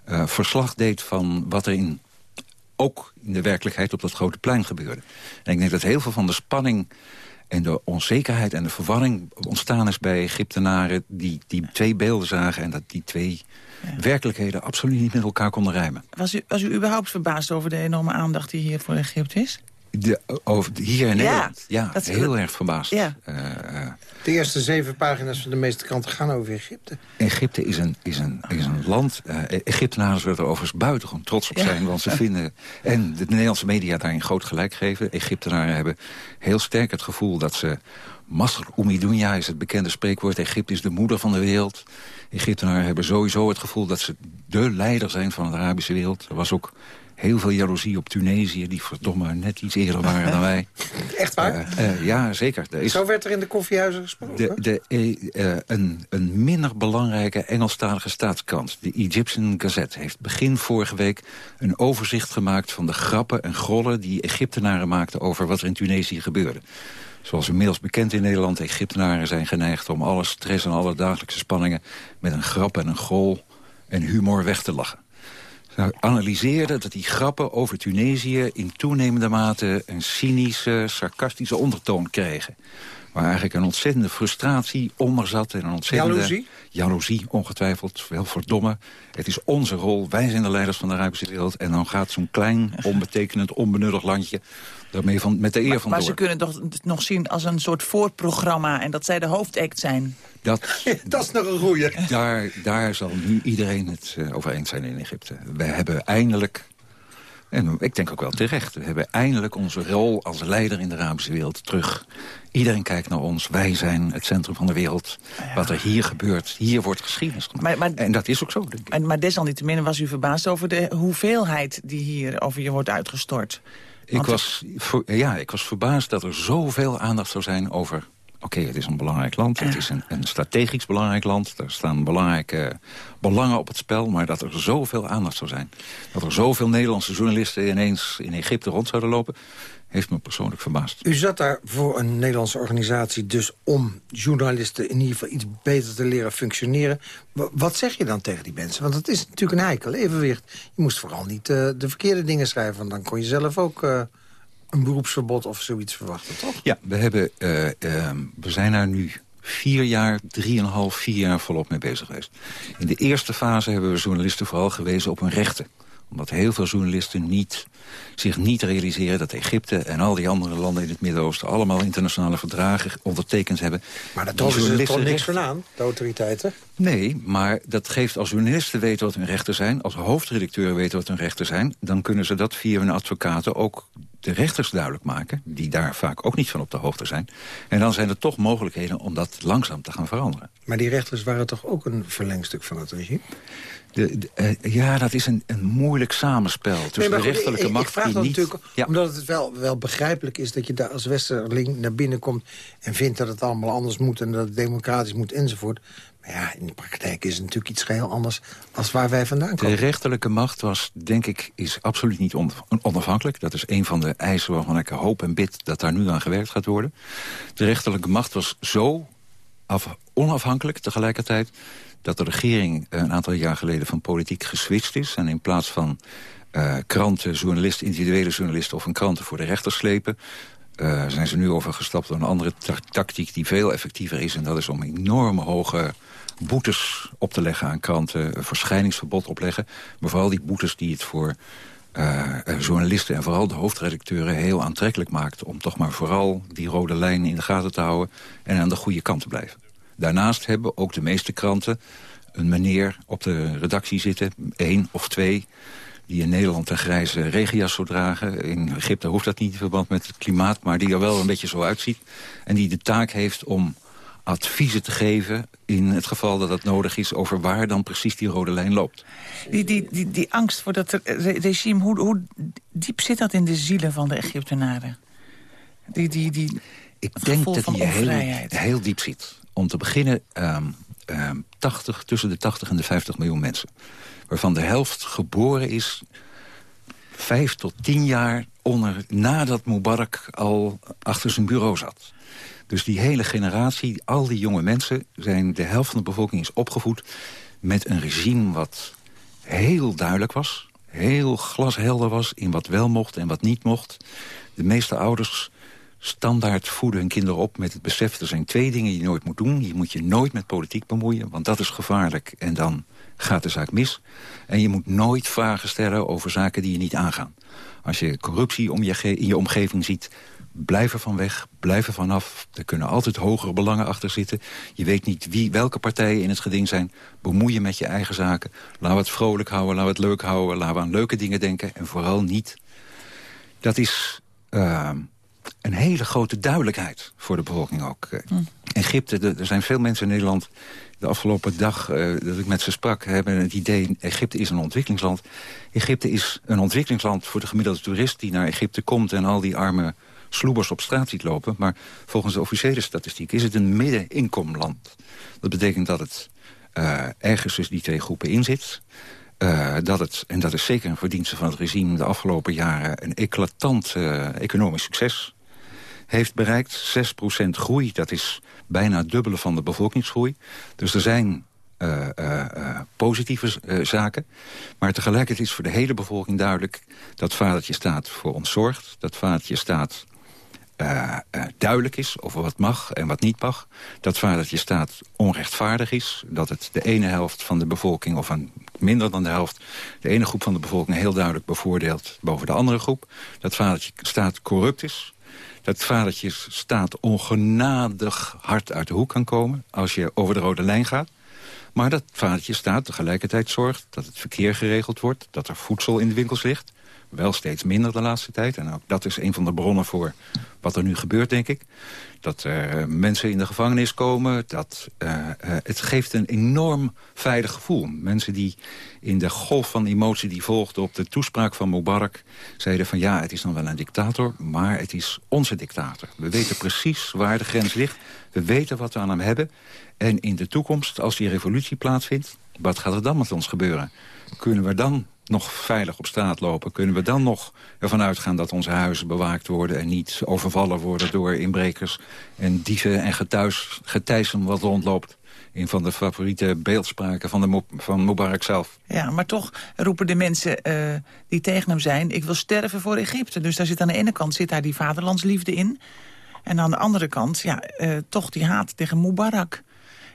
uh, verslag deed van wat er in, ook in de werkelijkheid op dat grote plein gebeurde. En ik denk dat heel veel van de spanning en de onzekerheid en de verwarring ontstaan is bij Egyptenaren... die die twee beelden zagen en dat die twee ja. werkelijkheden absoluut niet met elkaar konden rijmen. Was u, was u überhaupt verbaasd over de enorme aandacht die hier voor Egypte is? De, over, hier in Nederland, ja, ja heel erg verbaasd. Ja. Uh, de eerste zeven pagina's van de meeste kranten gaan over Egypte. Egypte is een, is een, is een land... Uh, Egyptenaren zullen er overigens buitengewoon trots op zijn. Ja. Want ze vinden... En de Nederlandse media daarin groot gelijk geven. Egyptenaren hebben heel sterk het gevoel dat ze... Masr Umidunya is het bekende spreekwoord. Egypte is de moeder van de wereld. Egyptenaren hebben sowieso het gevoel dat ze de leider zijn van de Arabische wereld. Er was ook heel veel jaloezie op Tunesië... die verdomme net iets eerder waren dan wij. <laughs> Echt waar? Uh, uh, ja, zeker. Is, Zo werd er in de koffiehuizen gesproken? De, de, uh, een, een minder belangrijke Engelstalige staatskrant... de Egyptian Gazette heeft begin vorige week... een overzicht gemaakt van de grappen en grollen... die Egyptenaren maakten over wat er in Tunesië gebeurde. Zoals inmiddels bekend in Nederland, Egyptenaren zijn geneigd... om alle stress en alle dagelijkse spanningen... met een grap en een grol en humor weg te lachen nou, analyseerde dat die grappen over Tunesië... in toenemende mate een cynische, sarcastische ondertoon kregen. Waar eigenlijk een ontzettende frustratie onder zat. En een ontzettende jaloezie? Jaloezie, ongetwijfeld. Wel verdomme. Het is onze rol. Wij zijn de leiders van de Arabische wereld. En dan gaat zo'n klein, onbetekenend, onbenullig landje daarmee van, met de eer maar, van Maar door. ze kunnen toch nog zien als een soort voorprogramma... en dat zij de hoofdact zijn. Dat, <laughs> dat is nog een goeie. Daar, daar zal nu iedereen het uh, over eens zijn in Egypte. We hebben eindelijk, en ik denk ook wel terecht... we hebben eindelijk onze rol als leider in de Arabische wereld terug. Iedereen kijkt naar ons. Wij zijn het centrum van de wereld. Ja. Wat er hier gebeurt, hier wordt geschiedenis gemaakt. Maar, maar, en dat is ook zo, denk ik. En, maar desalniettemin was u verbaasd over de hoeveelheid... die hier over je wordt uitgestort. Ik was, ja, ik was verbaasd dat er zoveel aandacht zou zijn over Oké, het is een belangrijk land. Het is een, een, strategisch belangrijk land. Er staan belangrijke belangen op het spel. Maar dat er zoveel aandacht zou zijn. Dat er zoveel Nederlandse journalisten ineens in Egypte rond zouden lopen heeft me persoonlijk verbaasd. U zat daar voor een Nederlandse organisatie dus om journalisten in ieder geval iets beter te leren functioneren. Wat zeg je dan tegen die mensen? Want het is natuurlijk een heikel evenwicht. Je moest vooral niet uh, de verkeerde dingen schrijven, want dan kon je zelf ook... Uh, een beroepsverbod of zoiets verwachten, toch? Ja, we, hebben, uh, we zijn daar nu vier jaar, drieënhalf, vier jaar volop mee bezig geweest. In de eerste fase hebben we journalisten vooral gewezen op hun rechten. Omdat heel veel journalisten niet zich niet realiseren dat Egypte en al die andere landen in het Midden-Oosten... allemaal internationale verdragen ondertekend hebben. Maar daar trokken ze toch niks van aan, de autoriteiten? Nee, maar dat geeft als journalisten weten wat hun rechten zijn... als hoofdredacteur weten wat hun rechten zijn... dan kunnen ze dat via hun advocaten ook de rechters duidelijk maken... die daar vaak ook niet van op de hoogte zijn. En dan zijn er toch mogelijkheden om dat langzaam te gaan veranderen. Maar die rechters waren toch ook een verlengstuk van het regime? De, uh, ja, dat is een, een moeilijk samenspel tussen nee, de rechterlijke ik, macht... Ik vraag dat natuurlijk omdat het wel, wel begrijpelijk is... dat je daar als westerling naar binnen komt... en vindt dat het allemaal anders moet en dat het democratisch moet enzovoort. Maar ja, in de praktijk is het natuurlijk iets heel anders... als waar wij vandaan komen. De rechterlijke macht was, denk ik, is absoluut niet onafhankelijk. Dat is een van de eisen waarvan ik hoop en bid... dat daar nu aan gewerkt gaat worden. De rechterlijke macht was zo onafhankelijk tegelijkertijd dat de regering een aantal jaar geleden van politiek geswitcht is... en in plaats van uh, kranten, journalisten, individuele journalisten... of een kranten voor de rechter slepen... Uh, zijn ze nu overgestapt op een andere tactiek die veel effectiever is. En dat is om enorme hoge boetes op te leggen aan kranten. Verschijningsverbod opleggen. Maar vooral die boetes die het voor uh, journalisten en vooral de hoofdredacteuren heel aantrekkelijk maakt... om toch maar vooral die rode lijn in de gaten te houden... en aan de goede kant te blijven. Daarnaast hebben ook de meeste kranten een meneer op de redactie zitten, één of twee die in Nederland een grijze regenjas zou dragen. In Egypte hoeft dat niet in verband met het klimaat... maar die er wel een beetje zo uitziet. En die de taak heeft om adviezen te geven... in het geval dat het nodig is over waar dan precies die rode lijn loopt. Die, die, die, die angst voor dat regime, hoe, hoe diep zit dat in de zielen van de Egyptenaren? Die, die, die, Ik denk dat die heel, heel diep zit om te beginnen um, um, 80, tussen de 80 en de 50 miljoen mensen. Waarvan de helft geboren is vijf tot tien jaar onder, nadat Mubarak al achter zijn bureau zat. Dus die hele generatie, al die jonge mensen... zijn de helft van de bevolking is opgevoed met een regime wat heel duidelijk was. Heel glashelder was in wat wel mocht en wat niet mocht. De meeste ouders standaard voeden hun kinderen op met het besef... er zijn twee dingen die je nooit moet doen. Je moet je nooit met politiek bemoeien, want dat is gevaarlijk. En dan gaat de zaak mis. En je moet nooit vragen stellen over zaken die je niet aangaan. Als je corruptie om je in je omgeving ziet, blijf er van weg, blijf er vanaf. Er kunnen altijd hogere belangen achter zitten. Je weet niet wie, welke partijen in het geding zijn. Bemoei je met je eigen zaken. Laat het vrolijk houden, laat het leuk houden. Laten we aan leuke dingen denken. En vooral niet. Dat is... Uh, een hele grote duidelijkheid voor de bevolking ook. Hm. Egypte, er zijn veel mensen in Nederland... de afgelopen dag uh, dat ik met ze sprak... hebben het idee, Egypte is een ontwikkelingsland. Egypte is een ontwikkelingsland voor de gemiddelde toerist... die naar Egypte komt en al die arme sloebers op straat ziet lopen. Maar volgens de officiële statistiek is het een middeninkomland. Dat betekent dat het uh, ergens tussen die twee groepen in zit... Uh, dat het, en dat is zeker een verdienste van het regime... de afgelopen jaren een eclatant economisch succes heeft bereikt. 6% groei, dat is bijna het dubbele van de bevolkingsgroei. Dus er zijn uh, uh, positieve zaken. Maar tegelijkertijd is voor de hele bevolking duidelijk... dat vadertje staat voor ons zorgt. Dat vadertje staat duidelijk is over wat mag en wat niet mag. Dat vadertje staat onrechtvaardig is. Dat het de ene helft van de bevolking, of een, minder dan de helft... de ene groep van de bevolking heel duidelijk bevoordeelt boven de andere groep. Dat vadertje staat corrupt is dat vadertje staat ongenadig hard uit de hoek kan komen... als je over de rode lijn gaat. Maar dat vadertje staat tegelijkertijd zorgt dat het verkeer geregeld wordt... dat er voedsel in de winkels ligt. Wel steeds minder de laatste tijd. En ook dat is een van de bronnen voor wat er nu gebeurt, denk ik. Dat er mensen in de gevangenis komen. Dat, uh, uh, het geeft een enorm veilig gevoel. Mensen die in de golf van emotie die volgde op de toespraak van Mubarak... zeiden van ja, het is dan wel een dictator, maar het is onze dictator. We weten precies waar de grens ligt. We weten wat we aan hem hebben. En in de toekomst, als die revolutie plaatsvindt... wat gaat er dan met ons gebeuren? Kunnen we dan nog veilig op straat lopen? Kunnen we dan nog ervan uitgaan dat onze huizen bewaakt worden... en niet overvallen worden door inbrekers en dieven en getuis, wat rondloopt? Een van de favoriete beeldspraken van, de, van Mubarak zelf. Ja, maar toch roepen de mensen uh, die tegen hem zijn... ik wil sterven voor Egypte. Dus daar zit aan de ene kant zit daar die vaderlandsliefde in... en aan de andere kant ja, uh, toch die haat tegen Mubarak.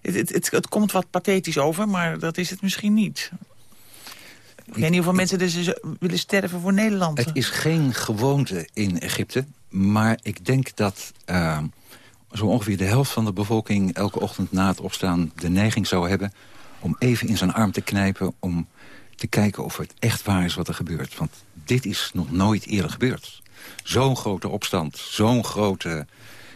Het, het, het komt wat pathetisch over, maar dat is het misschien niet. Ik weet niet hoeveel mensen dus willen sterven voor Nederland. Het is geen gewoonte in Egypte. Maar ik denk dat uh, zo ongeveer de helft van de bevolking... elke ochtend na het opstaan de neiging zou hebben... om even in zijn arm te knijpen... om te kijken of het echt waar is wat er gebeurt. Want dit is nog nooit eerder gebeurd. Zo'n grote opstand, zo'n grote...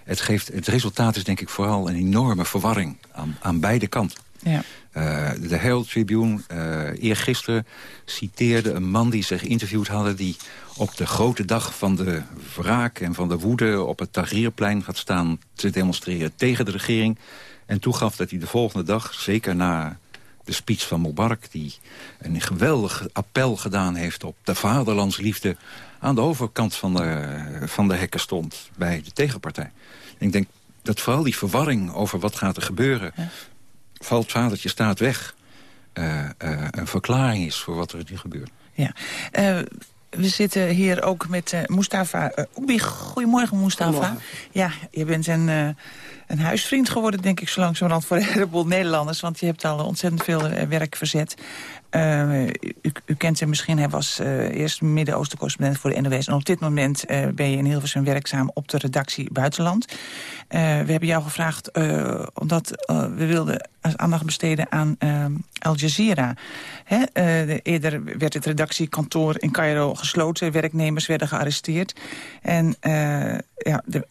Het, geeft, het resultaat is denk ik vooral een enorme verwarring aan, aan beide kanten. Ja. Uh, de Herald Tribune uh, eergisteren citeerde een man die zich geïnterviewd hadden... die op de grote dag van de wraak en van de woede op het Tahrirplein gaat staan te demonstreren tegen de regering. En toegaf dat hij de volgende dag, zeker na de speech van Mubarak... die een geweldig appel gedaan heeft op de vaderlandsliefde... aan de overkant van de, van de hekken stond bij de tegenpartij. En ik denk dat vooral die verwarring over wat gaat er gebeuren... Ja valt vadertje staat weg... Uh, uh, een verklaring is voor wat er nu gebeurt. Ja. Uh, we zitten hier ook met Mustafa Oebi. Goedemorgen, Mustafa. Goedemorgen. Ja, je bent een, een huisvriend geworden, denk ik, zo langzamerhand... voor een heleboel Nederlanders, want je hebt al ontzettend veel werk verzet. Uh, u, kent hem misschien, hij was uh, eerst Midden-Oosten-correspondent voor de NOS. En op dit moment uh, ben je in Hilversum werkzaam op de redactie Buitenland. we hebben jou gevraagd, omdat we wilden aandacht besteden aan Al Jazeera. Hè? eerder werd het redactiekantoor in Cairo gesloten. Werknemers werden gearresteerd. En ja, de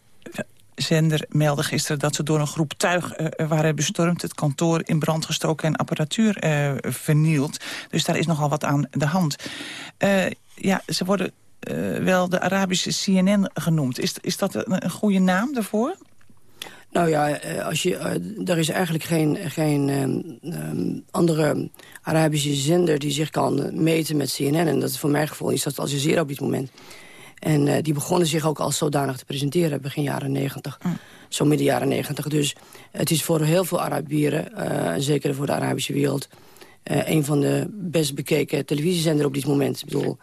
zender meldde gisteren dat ze door een groep tuig uh, waren bestormd... het kantoor in brand gestoken en apparatuur uh, vernield. Dus daar is nogal wat aan de hand. Ja, ze worden wel de Arabische CNN genoemd. Is, is dat een, goede naam daarvoor? Nou ja, als je, er is eigenlijk geen, geen um, andere Arabische zender die zich kan meten met CNN. En dat voor mijn gevoel is dat Al Jazeera op dit moment. En uh, die begonnen zich ook als zodanig te presenteren begin jaren 90. Mm. Zo midden jaren 90. Dus het is voor heel veel Arabieren, uh, zeker voor de Arabische wereld... Uh, een van de best bekeken televisiezender op dit moment. Ik bedoel,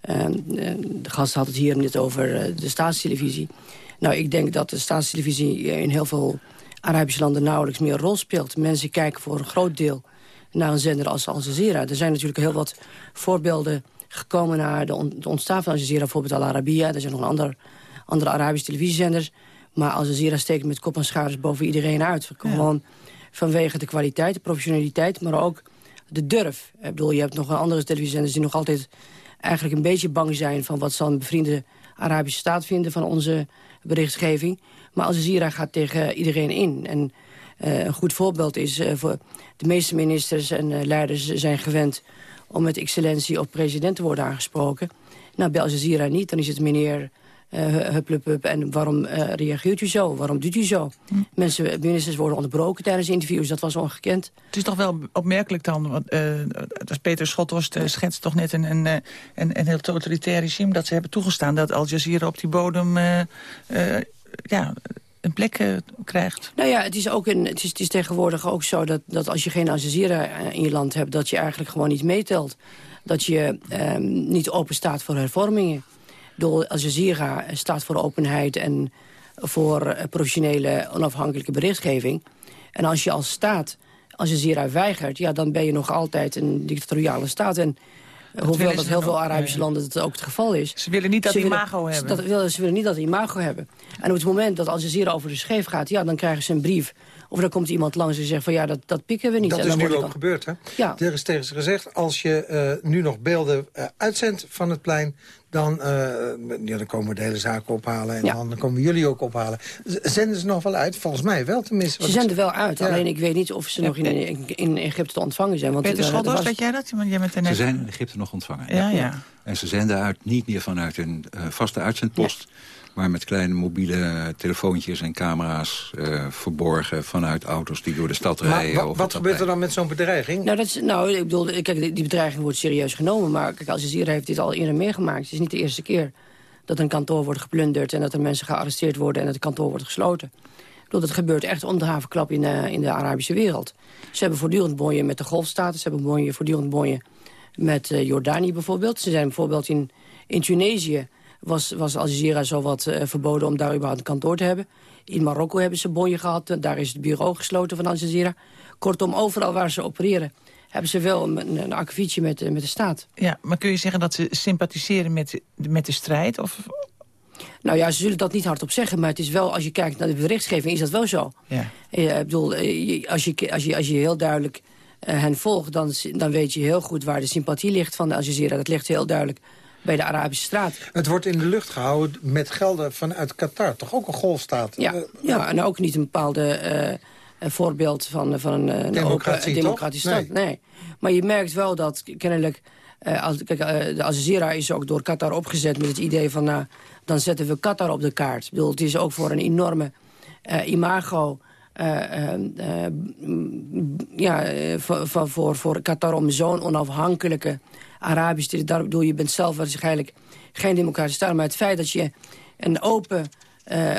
de gast had het hier net over de staatstelevisie. Nou, ik denk dat de staatstelevisie in heel veel Arabische landen nauwelijks meer een rol speelt. Mensen kijken voor een groot deel naar een zender als Al Jazeera. Er zijn natuurlijk heel wat voorbeelden gekomen naar de, de ontstaan van Al Jazeera, bijvoorbeeld Al Arabiya. Er zijn nog een ander, andere Arabische televisiezenders. Maar Al Jazeera steekt met kop en schouders boven iedereen uit. Gewoon vanwege de kwaliteit, de professionaliteit, maar ook de durf. Ik bedoel, je hebt nog andere televisiezenders die nog altijd eigenlijk een beetje bang zijn... van wat zal een bevriende Arabische staat vinden van onze berichtgeving. Maar Al Jazeera gaat tegen iedereen in. En uh, een goed voorbeeld is, uh, voor de meeste ministers en uh, leiders zijn gewend om met excellentie of president te worden aangesproken. Nou, bij Al Jazeera niet, dan is het meneer uh, hup, hup, hup, en waarom uh, reageert u zo? Waarom doet u zo? Hm. Mensen, ministers worden onderbroken tijdens interviews, dat was ongekend. Het is toch wel opmerkelijk dan, want uh, Peter Schothorst uh, schetst toch net een, een, een, een heel totalitair regime... dat ze hebben toegestaan dat Al Jazeera op die bodem ja, een plek uh, krijgt. Nou ja, het is, ook een, het is, tegenwoordig ook zo dat, dat als je geen Al eh, in je land hebt... dat je eigenlijk gewoon niet meetelt. Dat je um, niet open staat voor hervormingen. Door Al Jazeera staat voor openheid en voor professionele onafhankelijke berichtgeving. En als je als staat Al weigert... ja, dan ben je nog altijd een dictatoriale staat... En Hoewel dat heel veel Arabische landen het ook het geval is. Ze willen niet dat ze imago hebben. Dat, willen, ze willen niet dat imago hebben. En op het moment dat Al Jazeera over de scheef gaat... ja, dan krijgen ze een brief. Of dan komt iemand langs en zegt van ja, dat, dat pikken we niet. Dat en is nu ook gebeurd, hè? Ja. Er is tegen ze gezegd, als je uh, nu nog beelden uh, uitzendt van het plein... dan, uh, ja, dan komen we de hele zaak ophalen en dan, komen jullie ook ophalen. Zenden ze nog wel uit? Volgens mij wel tenminste. Ze zenden wel uit, alleen ik weet niet of ze nog in, in, Egypte te ontvangen zijn. Want Peter Schotters, was... weet jij dat? Jij bent Ze zijn in Egypte nog ontvangen. Ja, ja. En ze zenden uit niet meer vanuit hun uh, vaste uitzendpost... maar met kleine mobiele telefoontjes en camera's uh, verborgen... vanuit auto's die door de stad rijden. Wat, wat gebeurt er dan met zo'n bedreiging? Nou, dat is, nou, ik bedoel, kijk, die bedreiging wordt serieus genomen... maar kijk, Al Jazeera heeft dit al eerder meegemaakt. Het is niet de eerste keer dat een kantoor wordt geplunderd... en dat er mensen gearresteerd worden en dat het kantoor wordt gesloten. Ik bedoel, dat gebeurt echt om de havenklap in de, in de Arabische wereld. Ze hebben voortdurend bonje met de golfstaten. Ze hebben bonje, voortdurend bonje met uh, Jordanië bijvoorbeeld. Ze zijn bijvoorbeeld in, in Tunesië was, was Al Jazeera zowat uh, verboden om daar überhaupt een kantoor te hebben. In Marokko hebben ze bonje gehad. Daar is het bureau gesloten van Al Jazeera. Kortom, overal waar ze opereren hebben ze wel een, een akkefietje met, met de staat. Ja, maar kun je zeggen dat ze sympathiseren met, met de strijd? Of... Nou ja, ze zullen dat niet hardop zeggen, maar het is wel, als je kijkt naar de berichtgeving, is dat wel zo. Ja. Eh, ik bedoel, als je, als je, als je heel duidelijk hen volgt... Dan, dan weet je heel goed waar de sympathie ligt van de Al Jazeera. Dat ligt heel duidelijk bij de Arabische straat. Het wordt in de lucht gehouden met gelden vanuit Qatar. Toch ook een golfstaat? Ja, uh, ja en ook niet een bepaalde uh, voorbeeld van, van een, een democratie, open, democratische staat. Nee. nee. Maar je merkt wel dat kennelijk... als, kijk, de Al Jazeera is ook door Qatar opgezet met het idee van... Nou, dan zetten we Qatar op de kaart. Ik bedoel, het is ook voor een enorme imago uh, ja, voor, voor, voor Qatar om zo'n onafhankelijke Arabische... Daar bedoel, je bent zelf waarschijnlijk geen democratische staat... maar het feit dat je een open,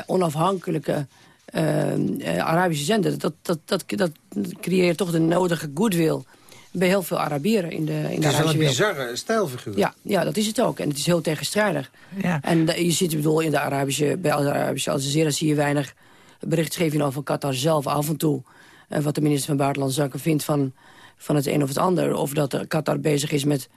onafhankelijke Arabische zender... Dat, dat, dat, dat creëert toch de nodige goodwill bij heel veel Arabieren in de, in de Het is wel een bizarre stijlfiguur. Ja, ja, dat is het ook. En het is heel tegenstrijdig. Ja. En je ziet, bedoel, in de Arabische, bij de Arabische Al Jazeera zie je weinig berichtgeving over Qatar zelf af en toe. Uh, wat de minister van Buitenlandse Zaken vindt van, van het een of het ander. Of dat Qatar bezig is met,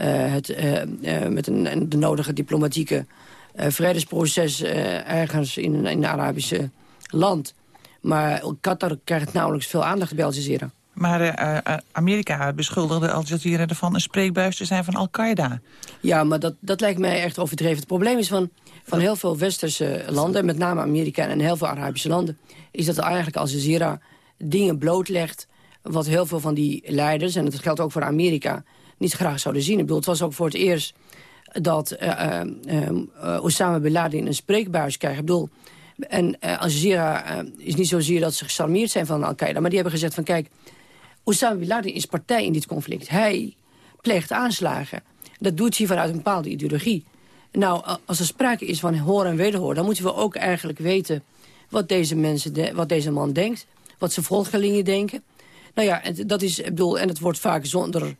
uh, het, uh, met een, de nodige diplomatieke vredesproces ergens in, in een Arabische land. Maar Qatar krijgt nauwelijks veel aandacht bij Al Jazeera. Maar uh, Amerika beschuldigde Al Jazeera ervan een spreekbuis te zijn van Al-Qaeda. Ja, maar dat, dat lijkt mij echt overdreven. Het probleem is van van heel veel westerse landen, met name Amerika en heel veel Arabische landen, is dat eigenlijk Al Jazeera dingen blootlegt wat heel veel van die leiders, en dat geldt ook voor Amerika, niet graag zouden zien. Ik bedoel, het was ook voor het eerst dat uh, uh, Osama Bin Laden een spreekbuis krijgt. Ik bedoel, en uh, Al Jazeera is niet zozeer dat ze gecharmeerd zijn van Al-Qaeda, maar die hebben gezegd van kijk, Osama Bin Laden is partij in dit conflict. Hij pleegt aanslagen. Dat doet hij vanuit een bepaalde ideologie. Nou, als er sprake is van hoor en wederhoor... dan moeten we ook eigenlijk weten wat deze, mensen wat deze man denkt. Wat zijn volgelingen denken. Nou ja, en dat is, bedoel, en het wordt vaak zonder...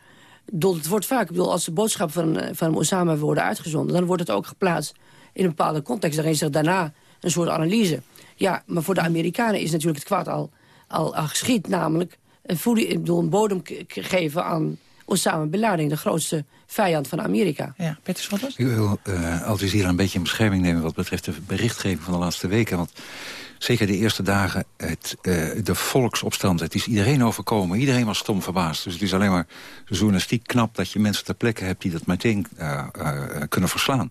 Bedoel, het wordt vaak, bedoel, als de boodschap van, van Osama worden uitgezonden... dan wordt het ook geplaatst in een bepaalde context. Dan is er daarna een soort analyse. Ja, maar voor de Amerikanen is natuurlijk het kwaad al, al, al geschied. Namelijk een, voeding, ik bedoel, een bodem geven aan Osama Bin Laden... de grootste vijand van Amerika. Ja, Peter Schotters? Ik wil uh, Al Jazeera een beetje in bescherming nemen... wat betreft de berichtgeving van de laatste weken. Want zeker de eerste dagen, het, uh, de volksopstand... het is iedereen overkomen. Iedereen was stom verbaasd. Dus het is alleen maar journalistiek knap... dat je mensen ter plekke hebt die dat meteen uh, kunnen verslaan.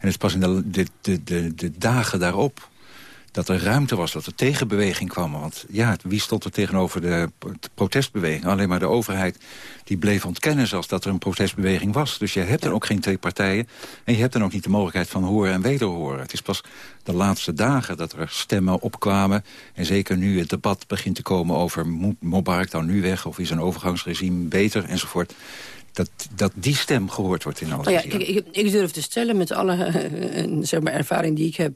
En het is pas in de, de, de, de dagen daarop dat er ruimte was, dat er tegenbeweging kwam. Want ja, wie stond er tegenover de protestbeweging? Alleen maar de overheid die bleef ontkennen zelfs dat er een protestbeweging was. Dus je hebt er ook geen twee partijen. En je hebt dan ook niet de mogelijkheid van horen en wederhoren. Het is pas de laatste dagen dat er stemmen opkwamen. En zeker nu het debat begint te komen over... moet Mubarak dan nu weg of is een overgangsregime beter enzovoort dat, dat die stem gehoord wordt in alles. Nou ja, ik, ik, durf te stellen met alle zeg maar, ervaring die ik heb...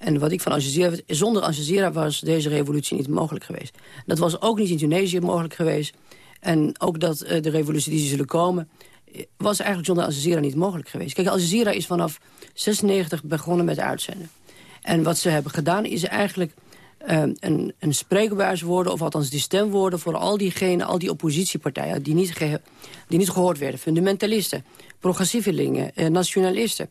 En wat ik van Al Jazeera zonder Al Jazeera was deze revolutie niet mogelijk geweest. Dat was ook niet in Tunesië mogelijk geweest. En ook dat uh, de revolutie die zullen komen... Eh, was eigenlijk zonder Al Jazeera niet mogelijk geweest. Kijk, Al Jazeera is vanaf 96 begonnen met uitzenden. En wat ze hebben gedaan is eigenlijk uh, een, een worden... of althans die stem worden voor al diegenen, al die oppositiepartijen... die niet, die niet gehoord werden. Fundamentalisten, progressievelingen, nationalisten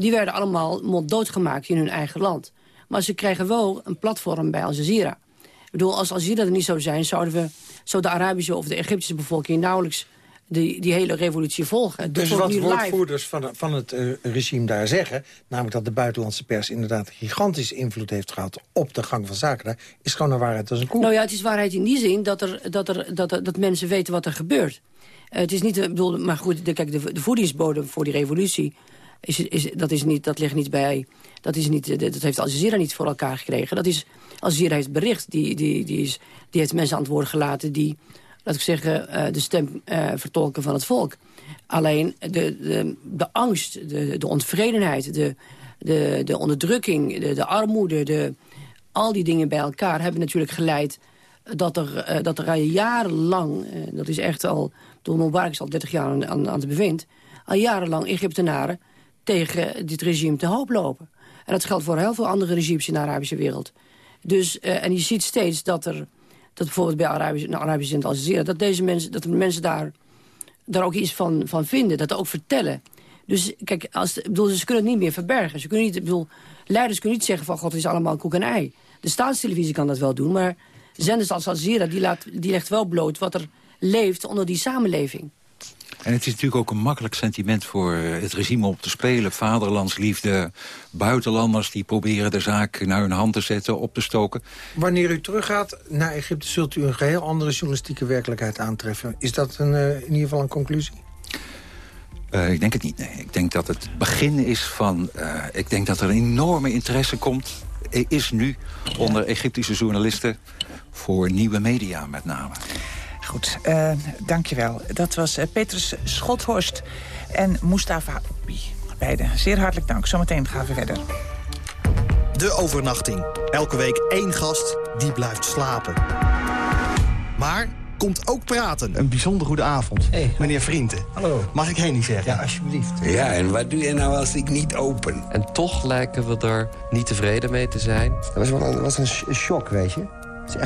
die werden allemaal monddood gemaakt in hun eigen land. Maar ze kregen wel een platform bij Al Jazeera. Ik bedoel, als Al Jazeera er niet zou zijn... zouden we, zou de Arabische of de Egyptische bevolking nauwelijks die, die hele revolutie volgen. Dus wat woordvoerders van, van het uh, regime daar zeggen... namelijk dat de buitenlandse pers inderdaad een gigantische invloed heeft gehad... op de gang van zaken daar, is gewoon een waarheid als een koe. Nou ja, het is waarheid in die zin dat, er, dat, er, dat, dat mensen weten wat er gebeurt. Uh, het is niet, ik bedoel, maar goed, de, kijk, de, de voedingsbodem voor die revolutie... Is, is, dat, is niet, dat ligt niet bij... Dat, is niet, dat heeft Al Jazeera niet voor elkaar gekregen. Dat is, Al Jazeera heeft bericht. Die, die, die, is, die heeft mensen aan het woord gelaten... die laat ik zeggen, uh, de stem uh, vertolken van het volk. Alleen de, de, de angst, de, de de, de, de onderdrukking, de, de armoede... De, al die dingen bij elkaar hebben natuurlijk geleid dat er, dat er al jarenlang... dat is echt al, door Mubarak is al 30 jaar aan, aan, aan het bevind... al jarenlang Egyptenaren tegen dit regime te hoop lopen. En dat geldt voor heel veel andere regimes in de Arabische wereld. Dus, en je ziet steeds dat er dat bijvoorbeeld bij nou, Arabisch Al Jazeera... dat, deze mensen, dat de mensen daar, daar ook iets van, van vinden, dat ook vertellen. Dus kijk, als, bedoel, ze kunnen het niet meer verbergen. Ze kunnen niet, bedoel, leiders kunnen niet zeggen van... God, het is allemaal koek en ei. De staatstelevisie kan dat wel doen, maar zenders als Al Jazeera... die, laat, die legt wel bloot wat er leeft onder die samenleving. En het is natuurlijk ook een makkelijk sentiment voor eh, het regime op te spelen. Vaderlandsliefde, buitenlanders die proberen de zaak naar hun hand te zetten, op te stoken. Wanneer u teruggaat naar Egypte zult u een geheel andere journalistieke werkelijkheid aantreffen. Is dat een, uh, in ieder geval een conclusie? Uh, ik denk het niet, nee. Ik denk dat het begin is van... Uh, ik denk dat er een enorme interesse komt, is nu, onder Egyptische journalisten... voor nieuwe media met name. Goed, uh, dankjewel. Dat was uh, Petrus Schothorst en Mustafa Oepi. Beide, zeer hartelijk dank. Zometeen gaan we verder. De overnachting. Elke week één gast die blijft slapen. Maar komt ook praten. Een bijzonder goede avond. Hey, meneer Vrienden. Hallo. Mag ik heen niet zeggen? Ja, alsjeblieft. Ja, en wat doe je nou als ik niet open? En toch lijken we er niet tevreden mee te zijn. Dat was wel een, was een shock, weet je.